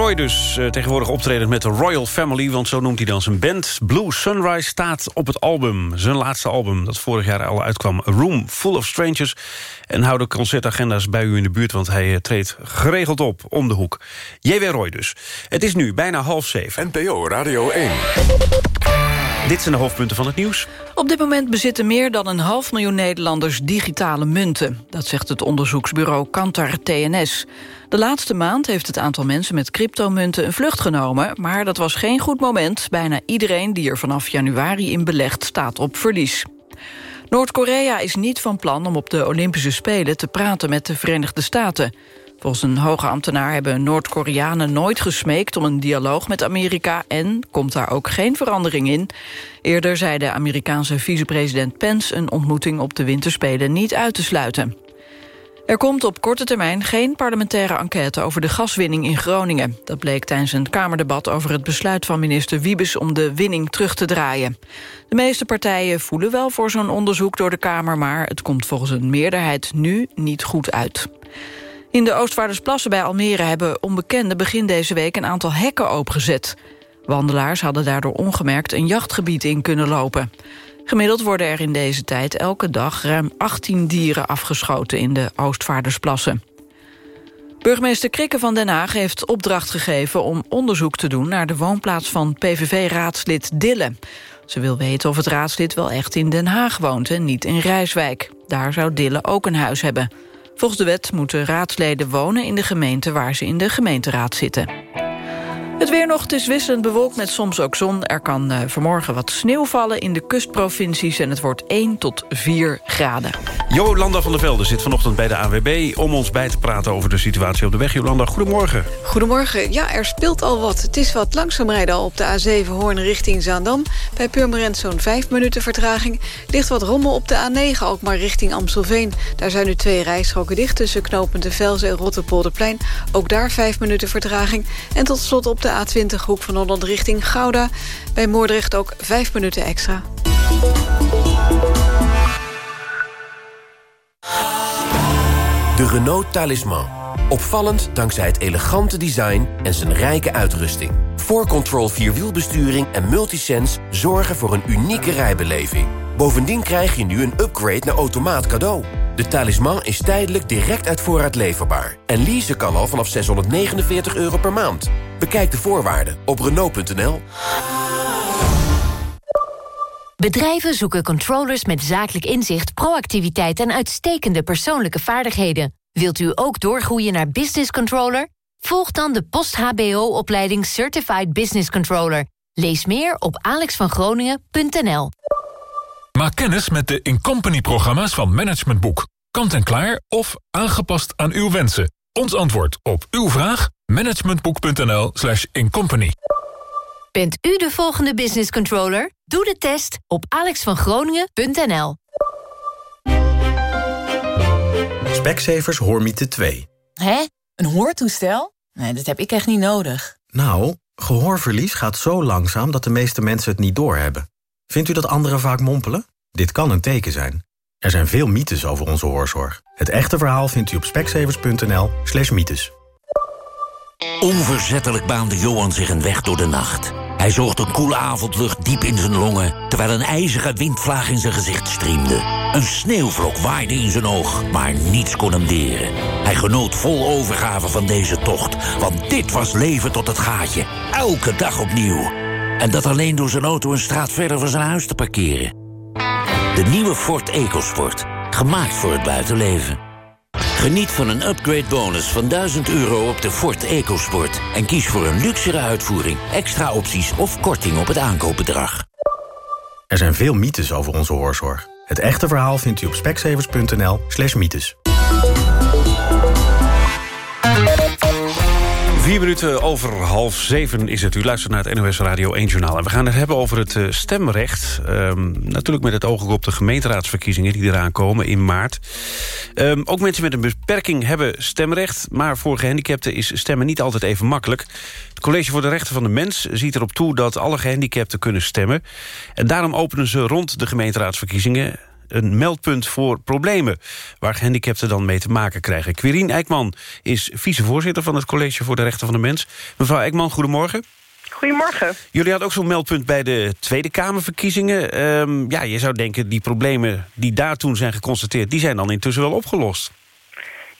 [SPEAKER 2] Roy dus, eh, tegenwoordig optreden met de Royal Family... want zo noemt hij dan zijn band. Blue Sunrise staat op het album, zijn laatste album... dat vorig jaar al uitkwam, A Room Full of Strangers. En hou de concertagenda's bij u in de buurt... want hij eh, treedt geregeld op om de hoek. J.W. Roy dus. Het is nu bijna half zeven.
[SPEAKER 1] NPO Radio 1.
[SPEAKER 2] Dit zijn de hoofdpunten van het nieuws.
[SPEAKER 4] Op dit moment bezitten meer dan een half miljoen Nederlanders digitale munten. Dat zegt het onderzoeksbureau Kantar TNS. De laatste maand heeft het aantal mensen met cryptomunten een vlucht genomen... maar dat was geen goed moment. Bijna iedereen die er vanaf januari in belegt staat op verlies. Noord-Korea is niet van plan om op de Olympische Spelen te praten met de Verenigde Staten. Volgens een hoge ambtenaar hebben Noord-Koreanen nooit gesmeekt om een dialoog met Amerika en komt daar ook geen verandering in. Eerder zei de Amerikaanse vicepresident Pence een ontmoeting op de winterspelen niet uit te sluiten. Er komt op korte termijn geen parlementaire enquête over de gaswinning in Groningen. Dat bleek tijdens een Kamerdebat over het besluit van minister Wiebes om de winning terug te draaien. De meeste partijen voelen wel voor zo'n onderzoek door de Kamer, maar het komt volgens een meerderheid nu niet goed uit. In de Oostvaardersplassen bij Almere hebben onbekenden begin deze week een aantal hekken opengezet. Wandelaars hadden daardoor ongemerkt een jachtgebied in kunnen lopen. Gemiddeld worden er in deze tijd elke dag ruim 18 dieren afgeschoten in de Oostvaardersplassen. Burgemeester Krikke van Den Haag heeft opdracht gegeven om onderzoek te doen naar de woonplaats van PVV-raadslid Dille. Ze wil weten of het raadslid wel echt in Den Haag woont en niet in Rijswijk. Daar zou Dille ook een huis hebben. Volgens de wet moeten raadsleden wonen in de gemeente waar ze in de gemeenteraad zitten. Het weer nog, het is wisselend bewolkt met soms ook zon. Er kan uh, vanmorgen wat sneeuw vallen in de kustprovincies... en het wordt 1 tot 4 graden.
[SPEAKER 2] Jolanda van der Velde zit vanochtend bij de AWB... om ons bij te praten over de situatie op de weg. Jolanda, goedemorgen.
[SPEAKER 18] Goedemorgen. Ja, er speelt al wat. Het is wat langzaam rijden al op de A7 Hoorn richting Zaandam. Bij Purmerend zo'n 5 minuten vertraging. Ligt wat rommel op de A9 ook maar richting Amstelveen. Daar zijn nu twee rijstroken dicht tussen knopende Velzen en Rotterpolderplein. Ook daar 5 minuten vertraging. En tot slot op de de A20 hoek van Holland richting Gouda. Bij Moordrecht ook 5 minuten extra.
[SPEAKER 19] De Renault Talisman. Opvallend dankzij het elegante design en zijn rijke uitrusting. 4Control Vierwielbesturing en Multisense zorgen voor een unieke rijbeleving. Bovendien krijg je nu een upgrade naar automaat cadeau. De talisman is tijdelijk direct uit voorraad leverbaar. En leasen kan al vanaf 649 euro per maand. Bekijk de voorwaarden op Renault.nl.
[SPEAKER 20] Bedrijven zoeken controllers met zakelijk inzicht, proactiviteit en uitstekende persoonlijke vaardigheden. Wilt u ook doorgroeien naar business controller? Volg dan de post-HBO-opleiding Certified Business Controller. Lees meer op alexvangroningen.nl.
[SPEAKER 21] Maak kennis met de Incompany-programma's van Management Boek. Kant-en-klaar of aangepast aan uw wensen. Ons antwoord op uw vraag? managementboek.nl slash incompany.
[SPEAKER 20] Bent u de volgende business controller? Doe de test op alexvangroningen.nl.
[SPEAKER 22] Specsavers Hoormiete 2.
[SPEAKER 23] Hè? Een hoortoestel? Nee, dat heb ik echt niet nodig.
[SPEAKER 22] Nou, gehoorverlies gaat zo langzaam dat de meeste mensen het niet doorhebben. Vindt u dat anderen vaak mompelen? Dit kan een teken zijn. Er zijn veel mythes over onze hoorzorg. Het echte verhaal vindt u op speksevers.nl slash mythes.
[SPEAKER 24] Onverzettelijk baande Johan zich een weg door de nacht. Hij zocht een koele avondlucht diep in zijn longen... terwijl een ijzige windvlaag in zijn gezicht striemde. Een sneeuwvlok waaide in zijn oog, maar niets kon hem deren. Hij genoot vol overgave van deze tocht, want dit was leven tot het gaatje. Elke dag opnieuw. En dat alleen door zijn auto een straat verder van zijn huis te parkeren. De nieuwe Ford EcoSport, gemaakt voor het buitenleven. Geniet van een upgrade bonus van 1000 euro op de Ford EcoSport. En kies voor een luxere uitvoering, extra opties of korting op het aankoopbedrag.
[SPEAKER 22] Er zijn veel mythes over onze hoorzorg. Het echte verhaal vindt u op speksevers.nl slash mythes.
[SPEAKER 2] Vier minuten over half zeven is het. U luistert naar het NOS Radio 1 Journaal. En we gaan het hebben over het uh, stemrecht. Um, natuurlijk met het oog op de gemeenteraadsverkiezingen... die eraan komen in maart. Um, ook mensen met een beperking hebben stemrecht... maar voor gehandicapten is stemmen niet altijd even makkelijk. Het College voor de Rechten van de Mens ziet erop toe... dat alle gehandicapten kunnen stemmen. En daarom openen ze rond de gemeenteraadsverkiezingen een meldpunt voor problemen... waar gehandicapten dan mee te maken krijgen. Quirine Eikman is vicevoorzitter van het College voor de Rechten van de Mens. Mevrouw Eikman, goedemorgen.
[SPEAKER 25] Goedemorgen.
[SPEAKER 2] Jullie hadden ook zo'n meldpunt bij de Tweede Kamerverkiezingen. Um, ja, je zou denken, die problemen die daar toen zijn geconstateerd... die zijn dan intussen wel opgelost.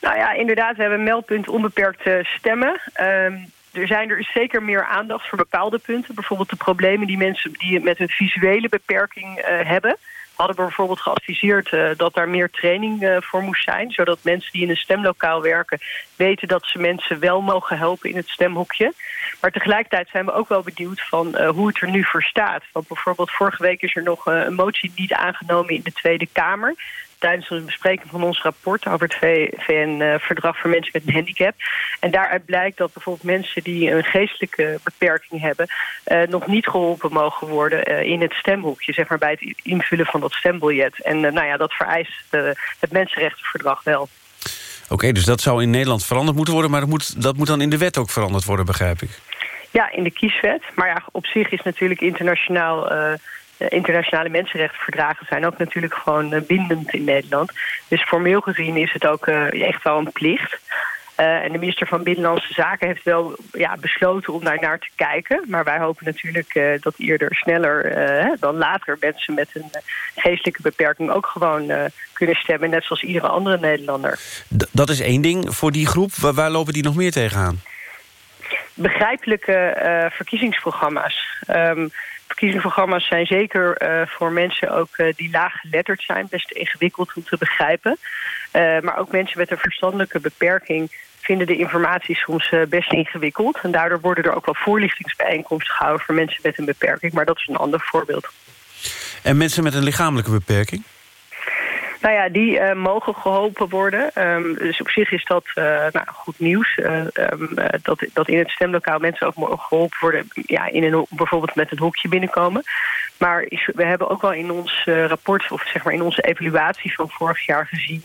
[SPEAKER 25] Nou ja, inderdaad, we hebben een meldpunt onbeperkt stemmen... Um, er zijn er zeker meer aandacht voor bepaalde punten. Bijvoorbeeld de problemen die mensen die met een visuele beperking uh, hebben hadden we bijvoorbeeld geadviseerd uh, dat daar meer training uh, voor moest zijn. Zodat mensen die in een stemlokaal werken weten dat ze mensen wel mogen helpen in het stemhokje. Maar tegelijkertijd zijn we ook wel benieuwd van uh, hoe het er nu voor staat. Want bijvoorbeeld vorige week is er nog een motie niet aangenomen in de Tweede Kamer tijdens een bespreking van ons rapport over het VN-verdrag voor mensen met een handicap. En daaruit blijkt dat bijvoorbeeld mensen die een geestelijke beperking hebben... Uh, nog niet geholpen mogen worden uh, in het stemhoekje, zeg maar bij het invullen van dat stembiljet. En uh, nou ja, dat vereist het mensenrechtenverdrag wel.
[SPEAKER 2] Oké, okay, dus dat zou in Nederland veranderd moeten worden... maar dat moet, dat moet dan in de wet ook veranderd worden, begrijp ik?
[SPEAKER 25] Ja, in de kieswet. Maar ja, op zich is natuurlijk internationaal internationale mensenrechtenverdragen zijn ook natuurlijk gewoon uh, bindend in Nederland. Dus formeel gezien is het ook uh, echt wel een plicht. Uh, en de minister van Binnenlandse Zaken heeft wel ja, besloten om daar naar te kijken. Maar wij hopen natuurlijk dat eerder sneller dan later mensen met een geestelijke beperking ook gewoon kunnen stemmen. Net zoals iedere andere Nederlander.
[SPEAKER 2] D dat is één ding voor die groep. Waar, waar lopen die nog meer tegenaan?
[SPEAKER 25] Begrijpelijke verkiezingsprogramma's. Um, verkiezingsprogramma's zijn zeker uh, voor mensen ook uh, die laaggeletterd zijn. Best ingewikkeld om te begrijpen. Uh, maar ook mensen met een verstandelijke beperking vinden de informatie soms best ingewikkeld. En daardoor worden er ook wel voorlichtingsbijeenkomsten gehouden voor mensen met een beperking. Maar dat is een ander voorbeeld.
[SPEAKER 2] En mensen met een lichamelijke beperking?
[SPEAKER 25] Nou ja, die uh, mogen geholpen worden. Um, dus op zich is dat uh, nou, goed nieuws. Uh, um, dat, dat in het stemlokaal mensen ook mogen geholpen worden... Ja, in een, bijvoorbeeld met een hokje binnenkomen. Maar we hebben ook wel in ons rapport... of zeg maar in onze evaluatie van vorig jaar gezien...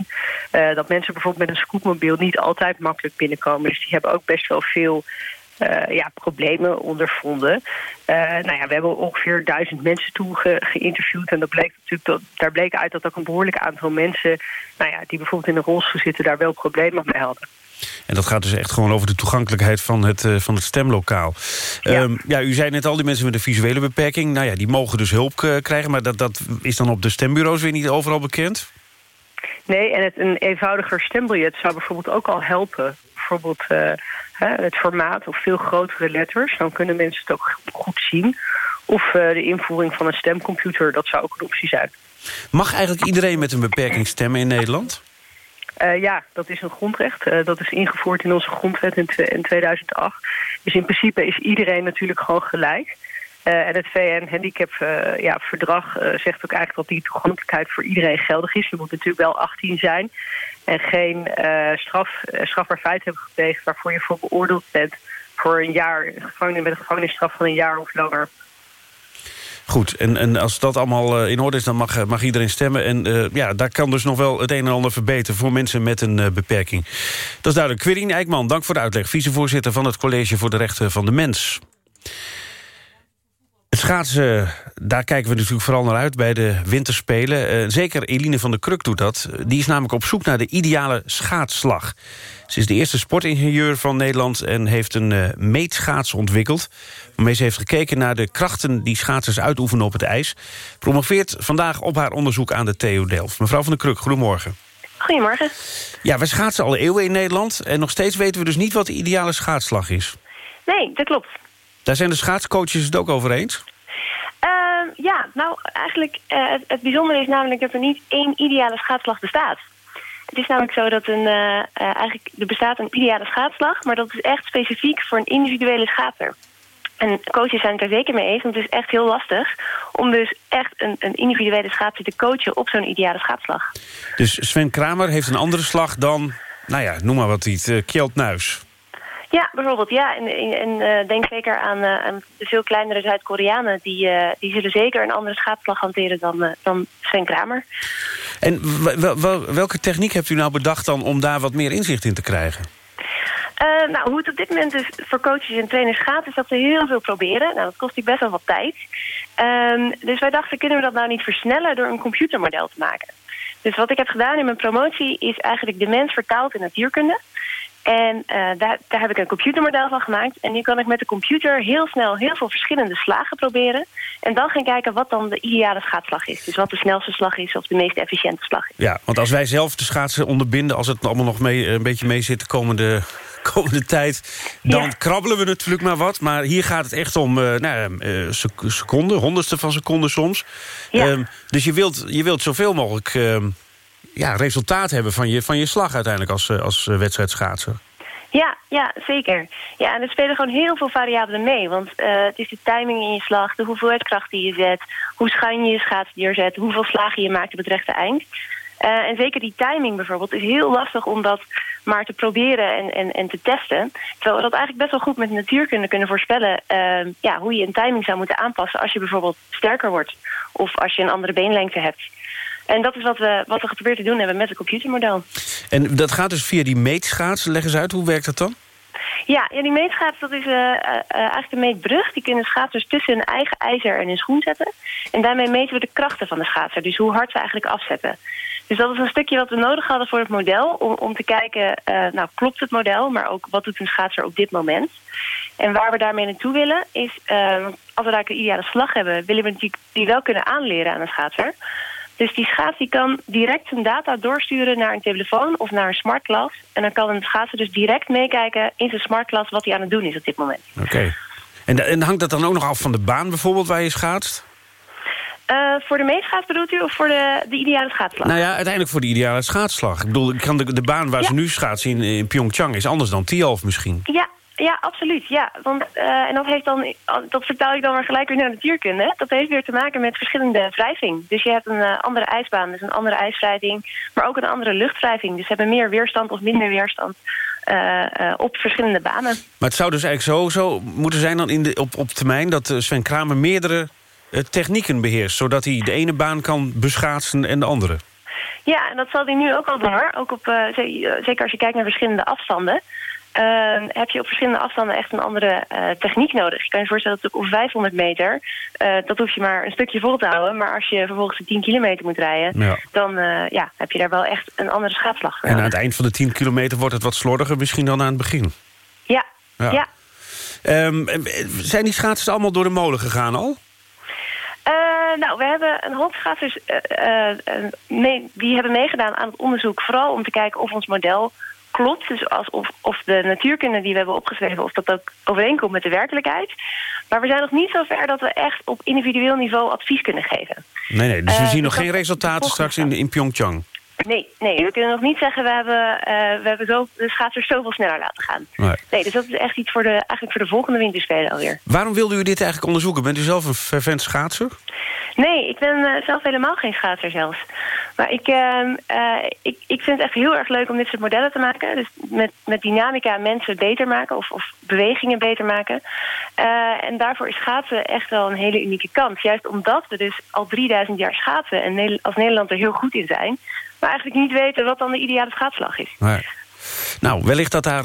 [SPEAKER 25] dat mensen bijvoorbeeld met een scootmobiel niet altijd makkelijk binnenkomen. Dus die hebben ook best wel veel... Uh, ja, problemen ondervonden. Uh, nou ja, we hebben ongeveer duizend mensen toe ge geïnterviewd. En dat bleek natuurlijk dat, daar bleek uit dat ook een behoorlijk aantal mensen... Nou ja, die bijvoorbeeld in een rolstoel zitten, daar wel problemen mee hadden.
[SPEAKER 2] En dat gaat dus echt gewoon over de toegankelijkheid van het, uh, van het stemlokaal. Ja. Um, ja, u zei net al, die mensen met een visuele beperking... nou ja, die mogen dus hulp krijgen... maar dat, dat is dan op de stembureaus weer niet overal bekend?
[SPEAKER 25] Nee, en het, een eenvoudiger stembiljet zou bijvoorbeeld ook al helpen. Bijvoorbeeld uh, het formaat of veel grotere letters. Dan kunnen mensen het ook goed zien. Of uh, de invoering van een stemcomputer, dat zou ook een optie zijn.
[SPEAKER 2] Mag eigenlijk iedereen met een beperking stemmen in Nederland?
[SPEAKER 25] Uh, ja, dat is een grondrecht. Uh, dat is ingevoerd in onze grondwet in, in 2008. Dus in principe is iedereen natuurlijk gewoon gelijk. Uh, en het VN-handicap-verdrag ja, zegt ook eigenlijk dat die toegankelijkheid voor iedereen geldig is. Je moet natuurlijk wel 18 zijn en geen straf, strafbaar feit hebben gepleegd... waarvoor je voor beoordeeld bent voor een jaar, gevangen, met een gevangenisstraf van een jaar of langer.
[SPEAKER 2] Goed, en, en als dat allemaal in orde is, dan mag, mag iedereen stemmen. En uh, ja, daar kan dus nog wel het een en ander verbeteren... voor mensen met een uh, beperking. Dat is duidelijk. Querine Eijkman, dank voor de uitleg. Vicevoorzitter van het College voor de Rechten van de Mens. Schaatsen, daar kijken we natuurlijk vooral naar uit bij de winterspelen. Uh, zeker Eline van der Kruk doet dat. Die is namelijk op zoek naar de ideale schaatsslag. Ze is de eerste sportingenieur van Nederland... en heeft een uh, meetschaats ontwikkeld. Waarmee ze heeft gekeken naar de krachten die schaatsers uitoefenen op het ijs. Promoveert vandaag op haar onderzoek aan de TU Delft. Mevrouw van der Kruk, goedemorgen.
[SPEAKER 26] Goedemorgen.
[SPEAKER 2] Ja, we schaatsen al eeuwen in Nederland... en nog steeds weten we dus niet wat de ideale schaatsslag is.
[SPEAKER 26] Nee, dat klopt.
[SPEAKER 2] Daar zijn de schaatscoaches het ook over eens?
[SPEAKER 26] Ja, nou eigenlijk uh, het, bijzondere is namelijk dat er niet één ideale schaatslag bestaat. Het is namelijk zo dat een, uh, eigenlijk, er bestaat een ideale schaatslag... maar dat is echt specifiek voor een individuele schaatser. En coaches zijn het er zeker mee eens, want het is echt heel lastig... om dus echt een, een individuele schaatser te coachen op zo'n ideale schaatslag.
[SPEAKER 2] Dus Sven Kramer heeft een andere slag dan, nou ja, noem maar wat iets, uh, Kjeld Nuis.
[SPEAKER 26] Ja, bijvoorbeeld. Ja, en, en uh, denk zeker aan, uh, aan, de veel kleinere Zuid-Koreanen. Die, uh, die zullen zeker een andere schaapslag hanteren dan, dan Sven Kramer.
[SPEAKER 2] En welke techniek hebt u nou bedacht dan om daar wat meer inzicht in te krijgen?
[SPEAKER 26] nou, hoe het op dit moment dus voor coaches en trainers gaat... is dat ze heel veel proberen. Nou, dat kost die best wel wat tijd. Um, dus wij dachten, kunnen we dat nou niet versnellen... door een computermodel te maken? Dus wat ik heb gedaan in mijn promotie... is eigenlijk de mens vertaald in natuurkunde... En uh, daar, daar heb ik een computermodel van gemaakt. En nu kan ik met de computer heel snel heel veel verschillende slagen proberen. En dan gaan kijken wat dan de ideale schaatsslag is. Dus wat de snelste slag is of de meest efficiënte slag is.
[SPEAKER 2] Ja, want als wij zelf de schaatsen onderbinden... als het allemaal nog mee, een beetje mee zit de komende, komende tijd... dan krabbelen we natuurlijk maar wat. Maar hier gaat het echt om uh, nou, uh, seconden, honderdste van seconden soms.
[SPEAKER 26] Ja.
[SPEAKER 2] Um, dus je wilt, je wilt zoveel mogelijk uh, ja, resultaat hebben van je, van je slag uiteindelijk als, als wedstrijdschaatser.
[SPEAKER 26] Ja, ja, zeker. Ja, en er spelen gewoon heel veel variabelen mee. Want uh, het is de timing in je slag, de hoeveelheid kracht die je zet... hoe schuin je je schaats neerzet, hoeveel slagen je maakt op het rechte eind. En zeker die timing bijvoorbeeld is heel lastig om dat maar te proberen en, en, en te testen. Terwijl we dat eigenlijk best wel goed met natuurkunde kunnen voorspellen... Ja, hoe je een timing zou moeten aanpassen als je bijvoorbeeld sterker wordt... of als je een andere beenlengte hebt. En dat is wat we, wat we geprobeerd te doen hebben met het computermodel.
[SPEAKER 2] En dat gaat dus via die meetschaats. Leg eens uit, hoe werkt dat dan?
[SPEAKER 26] Ja, ja die meetschaats dat is uh, uh, eigenlijk de meetbrug. Die kunnen schaatsers tussen hun eigen ijzer en hun schoen zetten. En daarmee meten we de krachten van de schaatser. Dus hoe hard ze eigenlijk afzetten. Dus dat is een stukje wat we nodig hadden voor het model. Om, om te kijken, uh, nou klopt het model, maar ook wat doet een schaatser op dit moment. En waar we daarmee naartoe willen is, als we daar een ideale slag hebben... willen we natuurlijk die wel kunnen aanleren aan een schaatser. Dus die schaats die kan direct zijn data doorsturen naar een telefoon of naar een smartglas. En dan kan een schaatser dus direct meekijken in zijn smartglas wat hij aan het doen is op dit moment.
[SPEAKER 2] Oké. Okay. En, en hangt dat dan ook nog af van de baan bijvoorbeeld waar je schaatst?
[SPEAKER 26] Uh, voor de meeschaats bedoelt u of voor de, de ideale schaatsslag?
[SPEAKER 2] Nou ja, uiteindelijk voor de ideale schaatsslag. Ik bedoel, kan de, de baan waar ja. ze nu schaatsen in, in Pyeongchang is anders dan Tialf misschien.
[SPEAKER 26] Ja, ja, absoluut. Ja. Want, uh, en dat, heeft dan, dat vertaal ik dan maar gelijk weer naar natuurkunde. Dat heeft weer te maken met verschillende wrijving. Dus je hebt een uh, andere ijsbaan, dus een andere ijswrijving. Maar ook een andere luchtwrijving. Dus ze hebben meer weerstand of minder weerstand uh, op verschillende banen.
[SPEAKER 2] Maar het zou dus eigenlijk zo, zo moeten zijn dan in de, op, op termijn... dat Sven Kramer meerdere technieken beheerst... zodat hij de ene baan kan beschaatsen en de andere.
[SPEAKER 26] Ja, en dat zal hij nu ook al doen hoor. Ook op, zeker als je kijkt naar verschillende afstanden... Uh, heb je op verschillende afstanden echt een andere uh, techniek nodig. Je kan je voorstellen dat op 500 meter, uh, dat hoef je maar een stukje vol te houden. Maar als je vervolgens de 10 kilometer moet rijden, ja. dan ja, heb je daar wel echt een andere schaatslag.
[SPEAKER 2] En aan het eind van de 10 kilometer wordt het wat slordiger misschien dan aan het begin.
[SPEAKER 26] Ja, ja. ja.
[SPEAKER 2] Um, zijn die schaatsers allemaal door de molen gegaan al?
[SPEAKER 26] nou, we hebben een hoop schaatsers die hebben meegedaan aan het onderzoek. Vooral om te kijken of ons model klopt. Dus als of, of de natuurkunde die we hebben opgeschreven... of dat ook overeenkomt met de werkelijkheid. Maar we zijn nog niet zo ver dat we echt op individueel niveau advies kunnen geven.
[SPEAKER 2] Nee, nee, dus we uh, zien nog geen resultaten straks in, in Pyeongchang.
[SPEAKER 26] Nee, nee, we kunnen nog niet zeggen... we hebben, uh, we hebben zo, de schaatsers zoveel sneller laten gaan. Nee. nee. dus dat is echt iets voor de, eigenlijk voor de volgende winterspelen alweer.
[SPEAKER 2] Waarom wilde u dit eigenlijk onderzoeken? Bent u zelf een fervent schaatser?
[SPEAKER 26] Nee, ik ben uh, zelf helemaal geen schaatser zelfs. Maar ik, uh, uh, ik, ik vind het echt heel erg leuk om dit soort modellen te maken. Dus met, met dynamica mensen beter maken of, of bewegingen beter maken. En daarvoor is schaatsen echt wel een hele unieke kans. Juist omdat we dus al 3000 jaar schaatsen en als Nederland er heel goed in zijn... maar eigenlijk niet weten wat dan de ideale schaatsslag is.
[SPEAKER 2] Nee. Nou, wellicht dat daar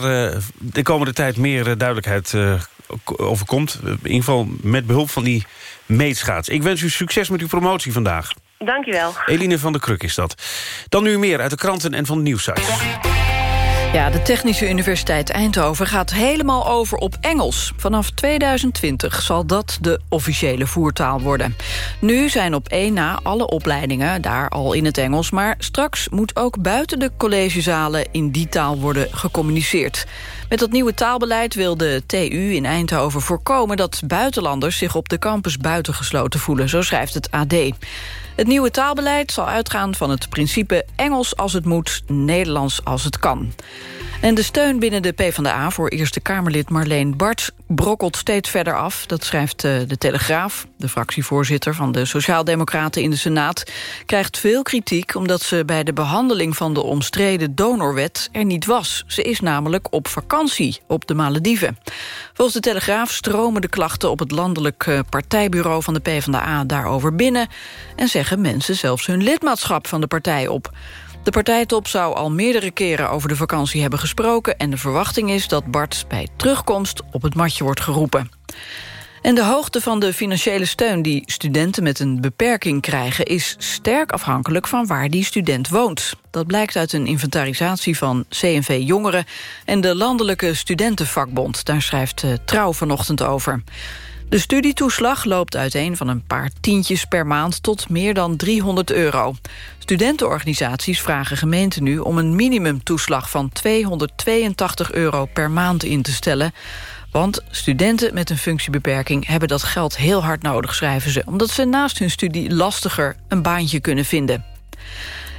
[SPEAKER 2] de komende tijd meer duidelijkheid over komt. In ieder geval met behulp van die meetschaats. Ik wens u succes met uw promotie vandaag.
[SPEAKER 26] Dank u wel.
[SPEAKER 2] Eline van der Kruk is dat. Dan nu meer uit de kranten en van de nieuwsites.
[SPEAKER 4] Ja, de Technische Universiteit Eindhoven gaat helemaal over op Engels. Vanaf 2020 zal dat de officiële voertaal worden. Nu zijn op één na alle opleidingen daar al in het Engels... maar straks moet ook buiten de collegezalen in die taal worden gecommuniceerd. Met dat nieuwe taalbeleid wil de TU in Eindhoven voorkomen... dat buitenlanders zich op de campus buitengesloten voelen, zo schrijft het AD. Het nieuwe taalbeleid zal uitgaan van het principe Engels als het moet, Nederlands als het kan. En de steun binnen de PvdA voor Eerste Kamerlid Marleen Bart brokkelt steeds verder af. Dat schrijft uh, de Telegraaf. De fractievoorzitter van de Sociaaldemocraten in de Senaat... krijgt veel kritiek omdat ze bij de behandeling van de omstreden donorwet er niet was. Ze is namelijk op vakantie op de Malediven. Volgens de Telegraaf stromen de klachten op het landelijk uh, partijbureau van de PvdA daarover binnen... en mensen zelfs hun lidmaatschap van de partij op. De partijtop zou al meerdere keren over de vakantie hebben gesproken... en de verwachting is dat Bart bij terugkomst op het matje wordt geroepen. En de hoogte van de financiële steun die studenten met een beperking krijgen... is sterk afhankelijk van waar die student woont. Dat blijkt uit een inventarisatie van CNV Jongeren... en de Landelijke Studentenvakbond. Daar schrijft uh, Trouw vanochtend over. De studietoeslag loopt uiteen van een paar tientjes per maand tot meer dan 300 euro. Studentenorganisaties vragen gemeenten nu om een minimumtoeslag van 282 euro per maand in te stellen. Want studenten met een functiebeperking hebben dat geld heel hard nodig, schrijven ze. Omdat ze naast hun studie lastiger een baantje kunnen vinden.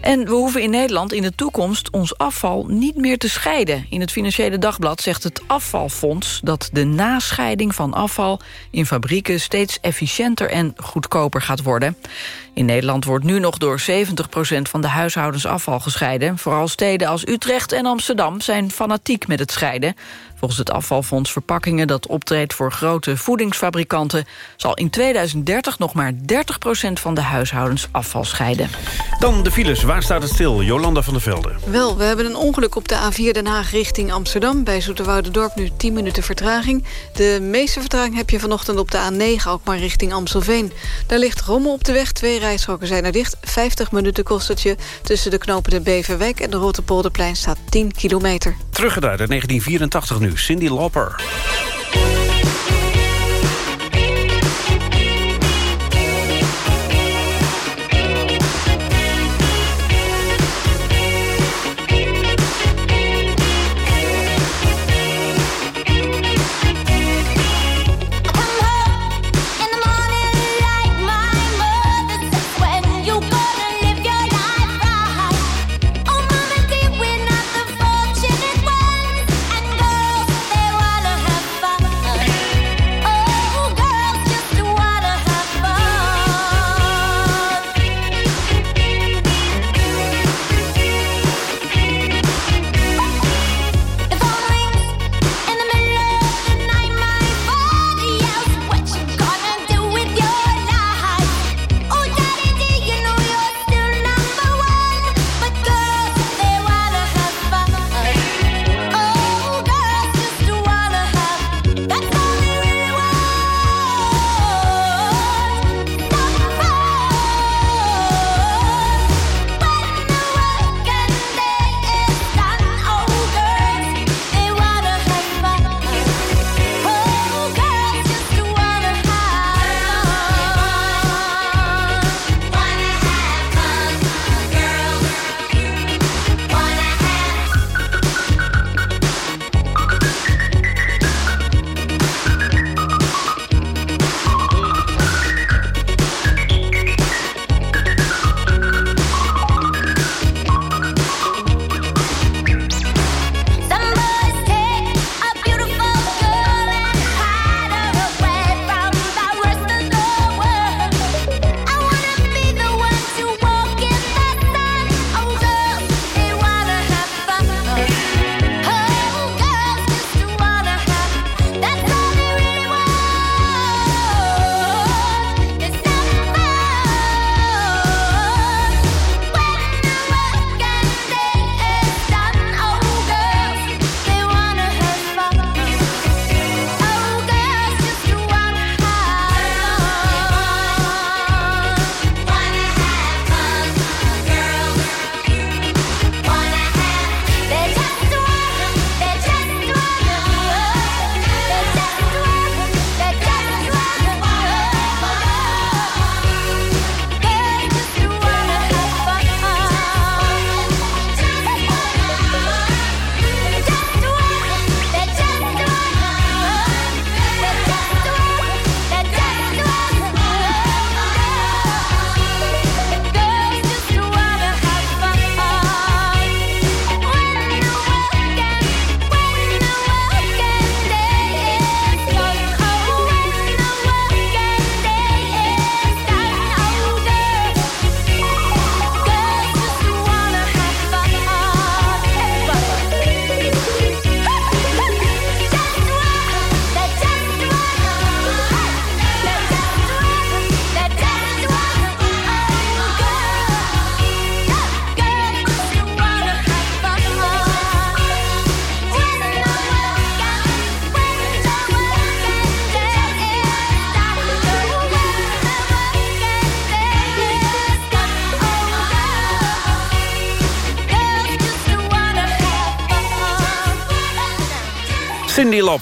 [SPEAKER 4] En we hoeven in Nederland in de toekomst ons afval niet meer te scheiden. In het Financiële Dagblad zegt het Afvalfonds... dat de nascheiding van afval in fabrieken steeds efficiënter en goedkoper gaat worden. In Nederland wordt nu nog door 70% van de huishoudens afval gescheiden. Vooral steden als Utrecht en Amsterdam zijn fanatiek met het scheiden. Volgens het afvalfonds Verpakkingen dat optreedt voor grote voedingsfabrikanten... zal in 2030 nog maar 30% van de huishoudens afval scheiden.
[SPEAKER 27] Dan de files. Waar staat het stil? Jolanda van der Velde.
[SPEAKER 18] Wel, we hebben een ongeluk op de A4 Den Haag richting Amsterdam. Bij Dorp nu 10 minuten vertraging. De meeste vertraging heb je vanochtend op de A9 ook maar richting Amstelveen. Daar ligt rommel op de weg. Twee rijstroken zijn er dicht. 50 minuten kost het je. Tussen de knopen de Beverwijk en de Rotterpolderplein staat 10 kilometer.
[SPEAKER 27] Teruggedraaid uit 1984 nu. Cindy Lauper.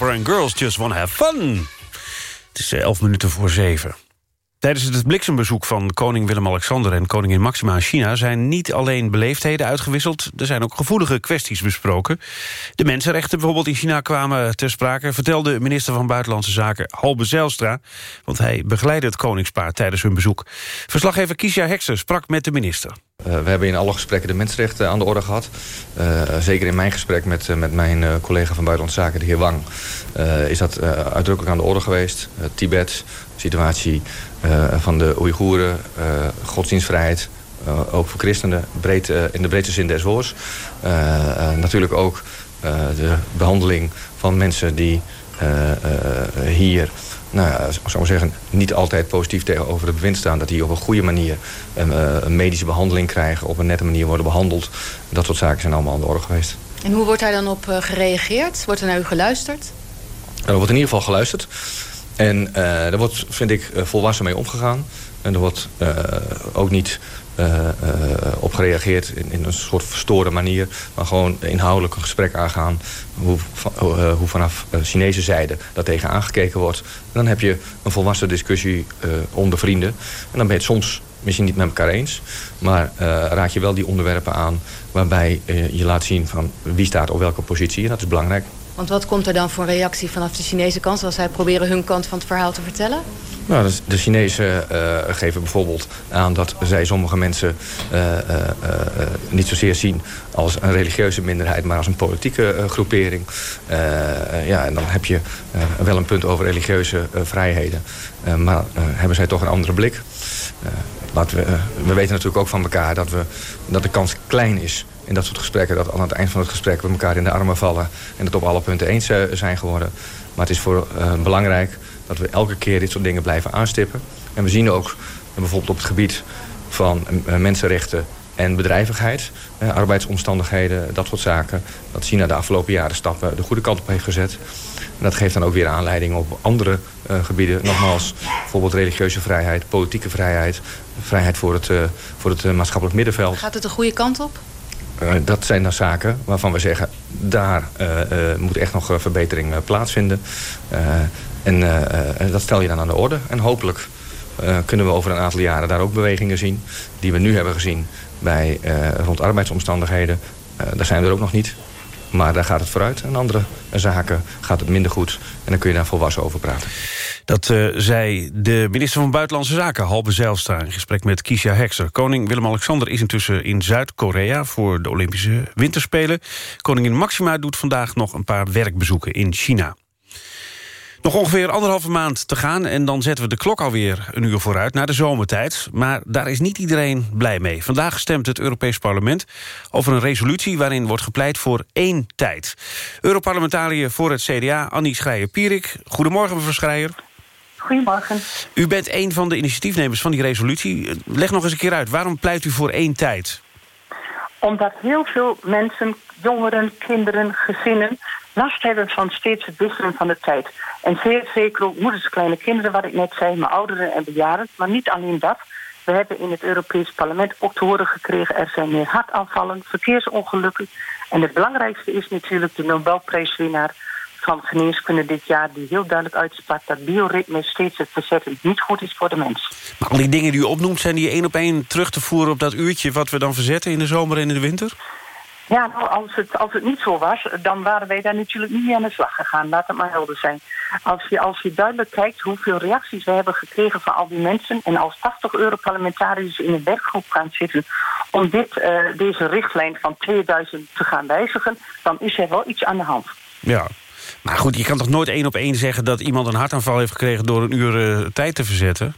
[SPEAKER 27] Lauper Girls Just Wanna Have Fun.
[SPEAKER 2] Het is 11 minuten voor zeven. Tijdens het bliksembezoek van koning Willem-Alexander en koningin Maxima in China... zijn niet alleen beleefdheden uitgewisseld, er zijn ook gevoelige kwesties besproken. De mensenrechten bijvoorbeeld in China kwamen ter sprake... vertelde minister van Buitenlandse Zaken Halbe Zijlstra... want hij begeleidde het koningspaar tijdens hun bezoek. Verslaggever Kiesja Hekster sprak met de minister.
[SPEAKER 28] Uh, we hebben in alle gesprekken de mensenrechten aan de orde gehad. Uh, zeker in mijn gesprek met, uh, met mijn collega van Buitenlandse Zaken, de heer Wang... is dat uitdrukkelijk aan de orde geweest. Tibet, situatie van de Oeigoeren, godsdienstvrijheid... ook voor christenen, breed, in de breedste zin des woords. natuurlijk ook de behandeling van mensen die hier nou ja, zou ik zeggen, niet altijd positief tegenover het bewind staan. Dat die op een goede manier een, uh, een medische behandeling krijgen. Op een nette manier worden behandeld. Dat soort zaken zijn allemaal aan de orde geweest.
[SPEAKER 23] En hoe wordt daar dan op uh, gereageerd? Wordt er naar u geluisterd?
[SPEAKER 28] Er wordt in ieder geval geluisterd. En uh, daar wordt, vind ik, volwassen mee omgegaan. En er wordt ook niet op gereageerd in, in, een soort verstoorde manier. Maar gewoon inhoudelijk een gesprek aangaan. Hoe, uh, hoe vanaf Chinese zijde dat tegen aangekeken wordt. En dan heb je een volwassen discussie onder vrienden. En dan ben je het soms misschien niet met elkaar eens. Maar raad je wel die onderwerpen aan waarbij je laat zien van wie staat op welke positie. En dat is belangrijk.
[SPEAKER 23] Want wat komt er dan voor reactie vanaf de Chinese kant... als zij proberen hun kant van het verhaal te vertellen?
[SPEAKER 28] Nou, de Chinezen uh, geven bijvoorbeeld aan dat zij sommige mensen uh, uh, niet zozeer zien als een religieuze minderheid, maar als een politieke groepering. ja, en dan heb je wel een punt over religieuze vrijheden. maar hebben zij toch een andere blik? we, we weten natuurlijk ook van elkaar dat, we, dat de kans klein is in dat soort gesprekken... dat aan het eind van het gesprek we elkaar in de armen vallen... en het op alle punten eens zijn geworden. Maar het is voor belangrijk dat we elke keer dit soort dingen blijven aanstippen. En we zien ook bijvoorbeeld op het gebied van mensenrechten en bedrijvigheid, arbeidsomstandigheden, dat soort zaken... dat China de afgelopen jaren stappen de goede kant op heeft gezet. En dat geeft dan ook weer aanleiding op andere gebieden. Nogmaals, bijvoorbeeld religieuze vrijheid, politieke vrijheid... vrijheid voor het, voor het maatschappelijk middenveld.
[SPEAKER 23] Gaat het de goede kant op?
[SPEAKER 28] Uh, dat zijn dan zaken waarvan we zeggen... daar uh, uh, moet echt nog verbetering plaatsvinden. En dat stel je dan aan de orde. En hopelijk kunnen we over een aantal jaren daar ook bewegingen zien... die we nu hebben gezien bij, rond arbeidsomstandigheden. daar zijn we er ook nog niet. Maar daar gaat het vooruit. En andere zaken gaat het minder goed. En dan kun je daar volwassen over praten.
[SPEAKER 2] Dat uh, zei de minister van Buitenlandse Zaken, Halbe Zijlstra... in gesprek met Kisha Hekster. Koning Willem-Alexander is intussen in Zuid-Korea... voor de Olympische Winterspelen. Koningin Maxima doet vandaag nog een paar werkbezoeken in China. Nog ongeveer anderhalve maand te gaan en dan zetten we de klok alweer een uur vooruit naar de zomertijd. Maar daar is niet iedereen blij mee. Vandaag stemt het Europees Parlement over een resolutie waarin wordt gepleit voor één tijd. Europarlementariër voor het CDA, Annie Schreier-Pierik. Goedemorgen, mevrouw Schreier.
[SPEAKER 29] Goedemorgen.
[SPEAKER 2] U bent een van de initiatiefnemers van die resolutie. Leg nog eens een keer uit, waarom pleit u voor één tijd?
[SPEAKER 29] Omdat heel veel mensen, jongeren, kinderen, gezinnen last hebben van steeds het wisselen van de tijd. En zeer zeker ook moeders, kleine kinderen, wat ik net zei, maar ouderen en bejaarden. Maar niet alleen dat. We hebben in het Europees Parlement ook te horen gekregen... er zijn meer hartaanvallen, verkeersongelukken. En het belangrijkste is natuurlijk de Nobelprijswinnaar van geneeskunde dit jaar... die heel duidelijk uitsprak dat bioritme steeds het verzetten niet goed is voor de mens.
[SPEAKER 2] Maar al die dingen die u opnoemt, zijn die één op één terug te voeren... op dat uurtje wat we dan verzetten in de zomer en in de winter?
[SPEAKER 29] Ja, nou, als het, als het niet zo was, dan waren wij daar natuurlijk niet mee aan de slag gegaan. Laat het maar helder zijn. Als je, als je duidelijk kijkt hoeveel reacties we hebben gekregen van al die mensen... en als 80 Europarlementariërs in een werkgroep gaan zitten... om dit, uh, deze richtlijn van 2000 te gaan wijzigen... dan is er wel iets aan de hand.
[SPEAKER 2] Ja, maar goed, je kan toch nooit één op één zeggen... dat iemand een hartaanval heeft gekregen door een uur uh, tijd te verzetten?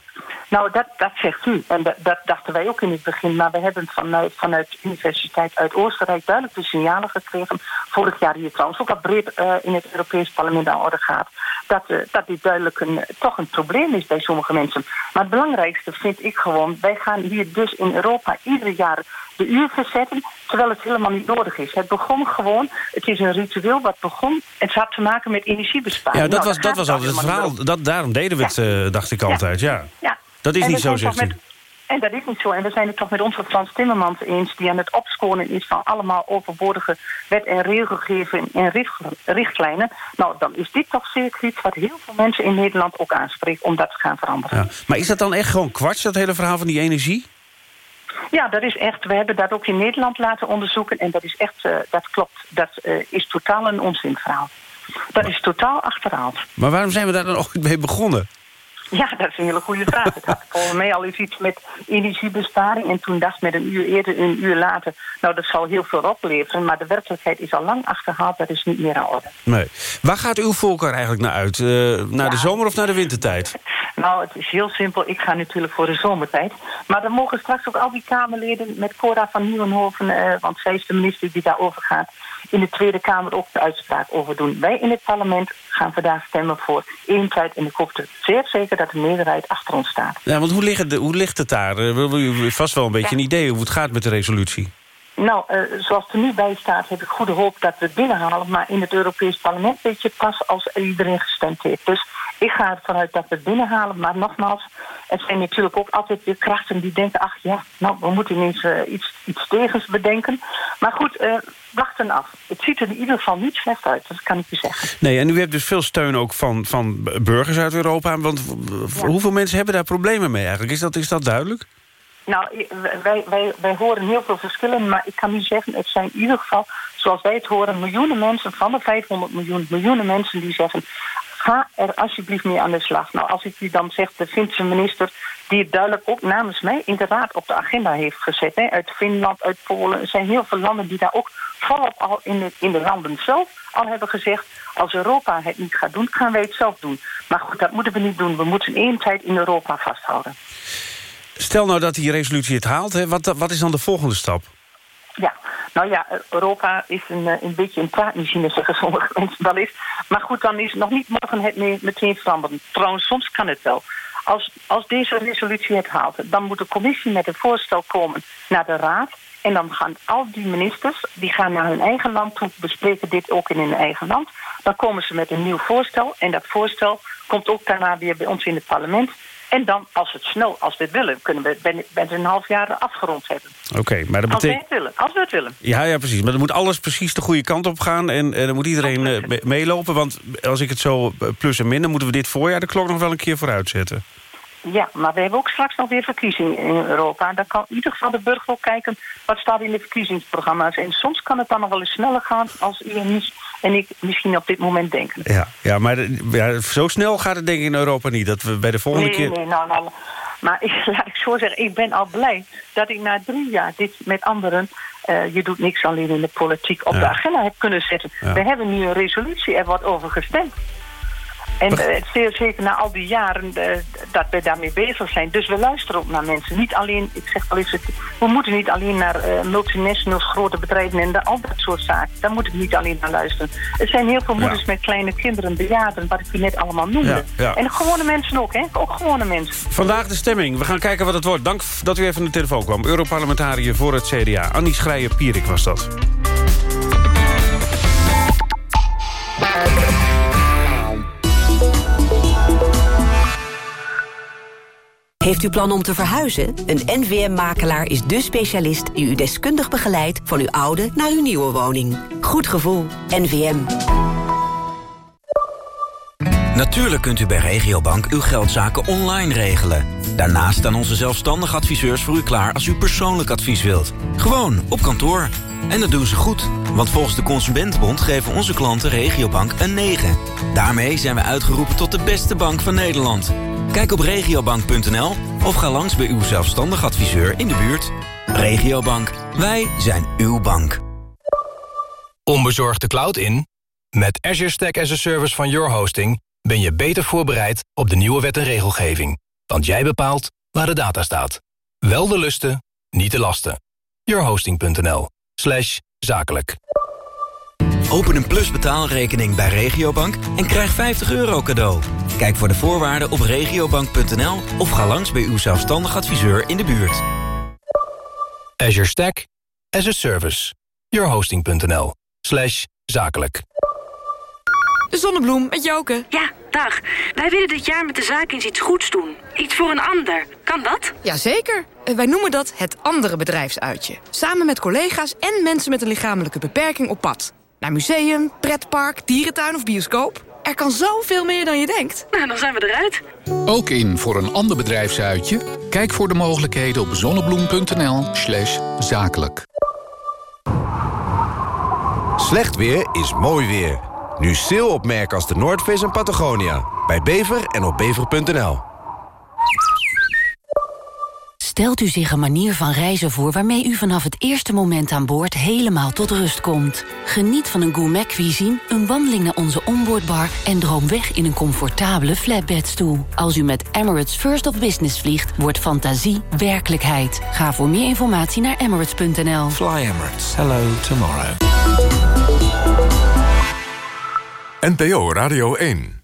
[SPEAKER 29] Nou, dat, dat zegt u. En dat, dat, dachten wij ook in het begin. Maar we hebben vanuit, vanuit de Universiteit uit Oostenrijk duidelijk de signalen gekregen. Vorig jaar hier trouwens ook dat breed uh, in het Europees Parlement aan orde gaat. Dat, uh, dat dit duidelijk een, toch een probleem is bij sommige mensen. Maar het belangrijkste vind ik gewoon... wij gaan hier dus in Europa ieder jaar de uur verzetten... terwijl het helemaal niet nodig is. Het begon gewoon... Het is een ritueel wat begon... Het had te maken met energiebesparing.
[SPEAKER 2] Ja, dat nou, was, dat was altijd het verhaal. Dat, daarom deden we het, ja. uh, dacht ik altijd, ja.
[SPEAKER 29] ja.
[SPEAKER 2] Dat is en niet zo, zegt u.
[SPEAKER 29] En dat is niet zo. En we zijn het toch met onze Frans Timmermans eens... die aan het opscoren is van allemaal overbodige wet- en regelgeving en richt- richtlijnen. Nou, dan is dit toch zeker iets wat heel veel mensen in Nederland ook aanspreekt... om dat te gaan veranderen.
[SPEAKER 2] Ja. Maar is dat dan echt gewoon kwats, dat hele verhaal van die energie?
[SPEAKER 29] Ja, dat is echt. We hebben dat ook in Nederland laten onderzoeken. En dat is echt, eh, dat klopt. Dat eh, is totaal een onzinverhaal. Dat is totaal achterhaald.
[SPEAKER 2] Maar waarom zijn we daar dan ooit mee begonnen?
[SPEAKER 29] Ja, dat is een hele goede vraag. Het had volgens mij al eens iets met energiebesparing. En toen dacht men een uur eerder, een uur later... nou, dat zal heel veel opleveren. Maar de werkelijkheid is al lang achterhaald. Dat is niet meer aan orde.
[SPEAKER 2] Nee. Waar gaat uw voorkeur eigenlijk naar uit? Eh, naar de zomer of naar de wintertijd?
[SPEAKER 29] Nou, het is heel simpel. Ik ga natuurlijk voor de zomertijd. Maar dan mogen straks ook al die Kamerleden met Cora van Nieuwenhoven... eh, want zij is de minister die daarover gaat... in de Tweede Kamer ook de uitspraak over doen. Wij in het parlement gaan vandaag stemmen voor één tijd. En ik hoop er zeer zeker dat de meerderheid achter ons staat.
[SPEAKER 2] Ja, want hoe ligt, de, hoe ligt het daar? Uh, u heeft vast wel een beetje een idee hoe het gaat met de resolutie.
[SPEAKER 29] Nou, uh, zoals het er nu bij staat, heb ik goede hoop dat we het binnenhalen. Maar in het Europees Parlement weet je pas als iedereen gestemd heeft. Dus ik ga ervan uit dat we het binnenhalen. Maar nogmaals, er zijn natuurlijk ook altijd weer krachten die denken... ach ja, nou, we moeten ineens uh, iets, iets tegens bedenken. Maar goed, uh, wachten af. Het ziet er in ieder geval niet slecht uit, dat kan ik je zeggen.
[SPEAKER 2] Nee, en u hebt dus veel steun ook van, van burgers uit Europa. Want ja. hoeveel mensen hebben daar problemen mee eigenlijk? Is dat, is dat duidelijk?
[SPEAKER 29] Nou, wij, wij, wij horen heel veel verschillen, maar ik kan u zeggen... het zijn in ieder geval, zoals wij het horen, miljoenen mensen... van de 500 miljoen, miljoenen mensen die zeggen... ga er alsjeblieft mee aan de slag. Nou, als ik u dan zeg, de Finse minister... die het duidelijk ook namens mij in de raad op de agenda heeft gezet... Hè, uit Finland, uit Polen. Er zijn heel veel landen die daar ook volop al in de, in de landen zelf al hebben gezegd... als Europa het niet gaat doen, gaan wij het zelf doen. Maar goed, dat moeten we niet doen. We moeten tijd in Europa vasthouden.
[SPEAKER 2] Stel nou dat die resolutie het haalt, hè, wat, wat is dan de volgende stap?
[SPEAKER 29] Ja, nou ja, Europa is een, een beetje een praatmachine, zeggen sommige mensen wel eens. Maar goed, dan is het nog niet morgen het meteen veranderen. Trouwens, soms kan het wel. Als, als deze resolutie het haalt, dan moet de commissie met een voorstel komen naar de raad. En dan gaan al die ministers, die gaan naar hun eigen land toe, bespreken dit ook in hun eigen land. Dan komen ze met een nieuw voorstel. En dat voorstel komt ook daarna weer bij ons in het parlement. En dan, als het snel, als we het willen, kunnen we het binnen een half jaar afgerond hebben.
[SPEAKER 2] Oké, okay, maar dat betekent...
[SPEAKER 29] Als we het willen, als we het willen.
[SPEAKER 2] Ja, ja, precies. Maar dan moet alles precies de goede kant op gaan... en, en dan moet iedereen uh, meelopen. Want als ik het zo plus en min... dan moeten we dit voorjaar de klok nog wel een keer vooruit zetten.
[SPEAKER 29] Ja, maar we hebben ook straks nog weer verkiezingen in Europa. Dan kan in ieder geval de burger ook kijken... wat staat in de verkiezingsprogramma's. En soms kan het dan nog wel eens sneller gaan... als u en ik misschien op dit moment denken.
[SPEAKER 2] Ja, ja maar ja, zo snel gaat het denk ik in Europa niet. Dat we bij de volgende
[SPEAKER 29] nee,
[SPEAKER 2] keer...
[SPEAKER 29] Nee, nou, nou, maar ik, laat ik zo zeggen, ik ben al blij dat ik na drie jaar dit met anderen... Uh, je doet niks alleen in de politiek op ja. de agenda heb kunnen zetten. Ja. We hebben nu een resolutie, er wordt over gestemd. En uh, zeer zeker na al die jaren uh, dat we daarmee bezig zijn. Dus we luisteren ook naar mensen. Niet alleen, ik zeg wel eens, we moeten niet alleen naar uh, multinationals, grote bedrijven en de, al dat soort zaken. Daar moet ik niet alleen naar luisteren. Er zijn heel veel moeders ja. met kleine kinderen, bejaarden, wat ik u net allemaal noemde. Ja, ja. En gewone mensen ook, hè? Ook gewone mensen.
[SPEAKER 2] Vandaag de stemming. We gaan kijken wat het wordt. Dank dat u even aan de telefoon kwam. Europarlementariër voor het CDA. Annie Schreier-Pierik was dat.
[SPEAKER 30] Heeft u plan om te verhuizen? Een NVM-makelaar is de specialist die u deskundig begeleidt... van uw oude naar uw nieuwe woning. Goed gevoel. NVM.
[SPEAKER 31] Natuurlijk kunt u bij Regiobank uw geldzaken online regelen. Daarnaast staan onze zelfstandige adviseurs voor u klaar als u persoonlijk advies wilt. Gewoon op kantoor. En dat doen ze goed, want volgens de Consumentenbond geven onze klanten Regiobank een 9. Daarmee zijn we uitgeroepen tot de beste bank van Nederland. Kijk op regiobank.nl of ga langs bij uw zelfstandig adviseur in de buurt. Regiobank, wij zijn uw bank.
[SPEAKER 32] Onbezorgd de cloud in? Met Azure Stack as a Service van Your Hosting... ben je beter voorbereid op de nieuwe wet en regelgeving. Want jij bepaalt waar de data staat. Wel de lusten, niet de lasten. Yourhosting.nl slash zakelijk.
[SPEAKER 31] Open een Plus betaalrekening bij Regiobank en krijg 50 euro cadeau. Kijk voor de voorwaarden op regiobank.nl of ga langs bij uw zelfstandig adviseur in de buurt.
[SPEAKER 32] Azure Stack as a Service. Yourhosting.nl slash zakelijk.
[SPEAKER 33] De zonnebloem met Joke.
[SPEAKER 34] Ja, dag. Wij willen dit jaar met de zaak eens iets goeds doen. Iets voor een ander. Kan dat?
[SPEAKER 33] Jazeker. Eh, Wij noemen dat het andere bedrijfsuitje. Samen met collega's en mensen met een lichamelijke beperking op pad. Naar museum, pretpark, dierentuin of bioscoop. Er kan zoveel meer dan je denkt. Nou, dan zijn we eruit.
[SPEAKER 34] Ook in voor een ander bedrijfsuitje? Kijk voor de mogelijkheden op zonnebloem.nl slash zakelijk.
[SPEAKER 31] Slecht weer is mooi weer. Nu sale op merken als de Noordface en Patagonia. Bij Bever en op bever.nl.
[SPEAKER 20] Stelt u zich een manier van reizen voor waarmee u vanaf het eerste moment aan boord helemaal tot rust komt. Geniet van een gourmet cuisine, een wandeling naar onze onboardbar en droom weg in een comfortabele flatbedstoel. Als u met Emirates First of Business vliegt, wordt fantasie werkelijkheid. Ga voor meer informatie naar emirates.nl.
[SPEAKER 35] Fly Emirates. Hello tomorrow.
[SPEAKER 36] NPO Radio 1.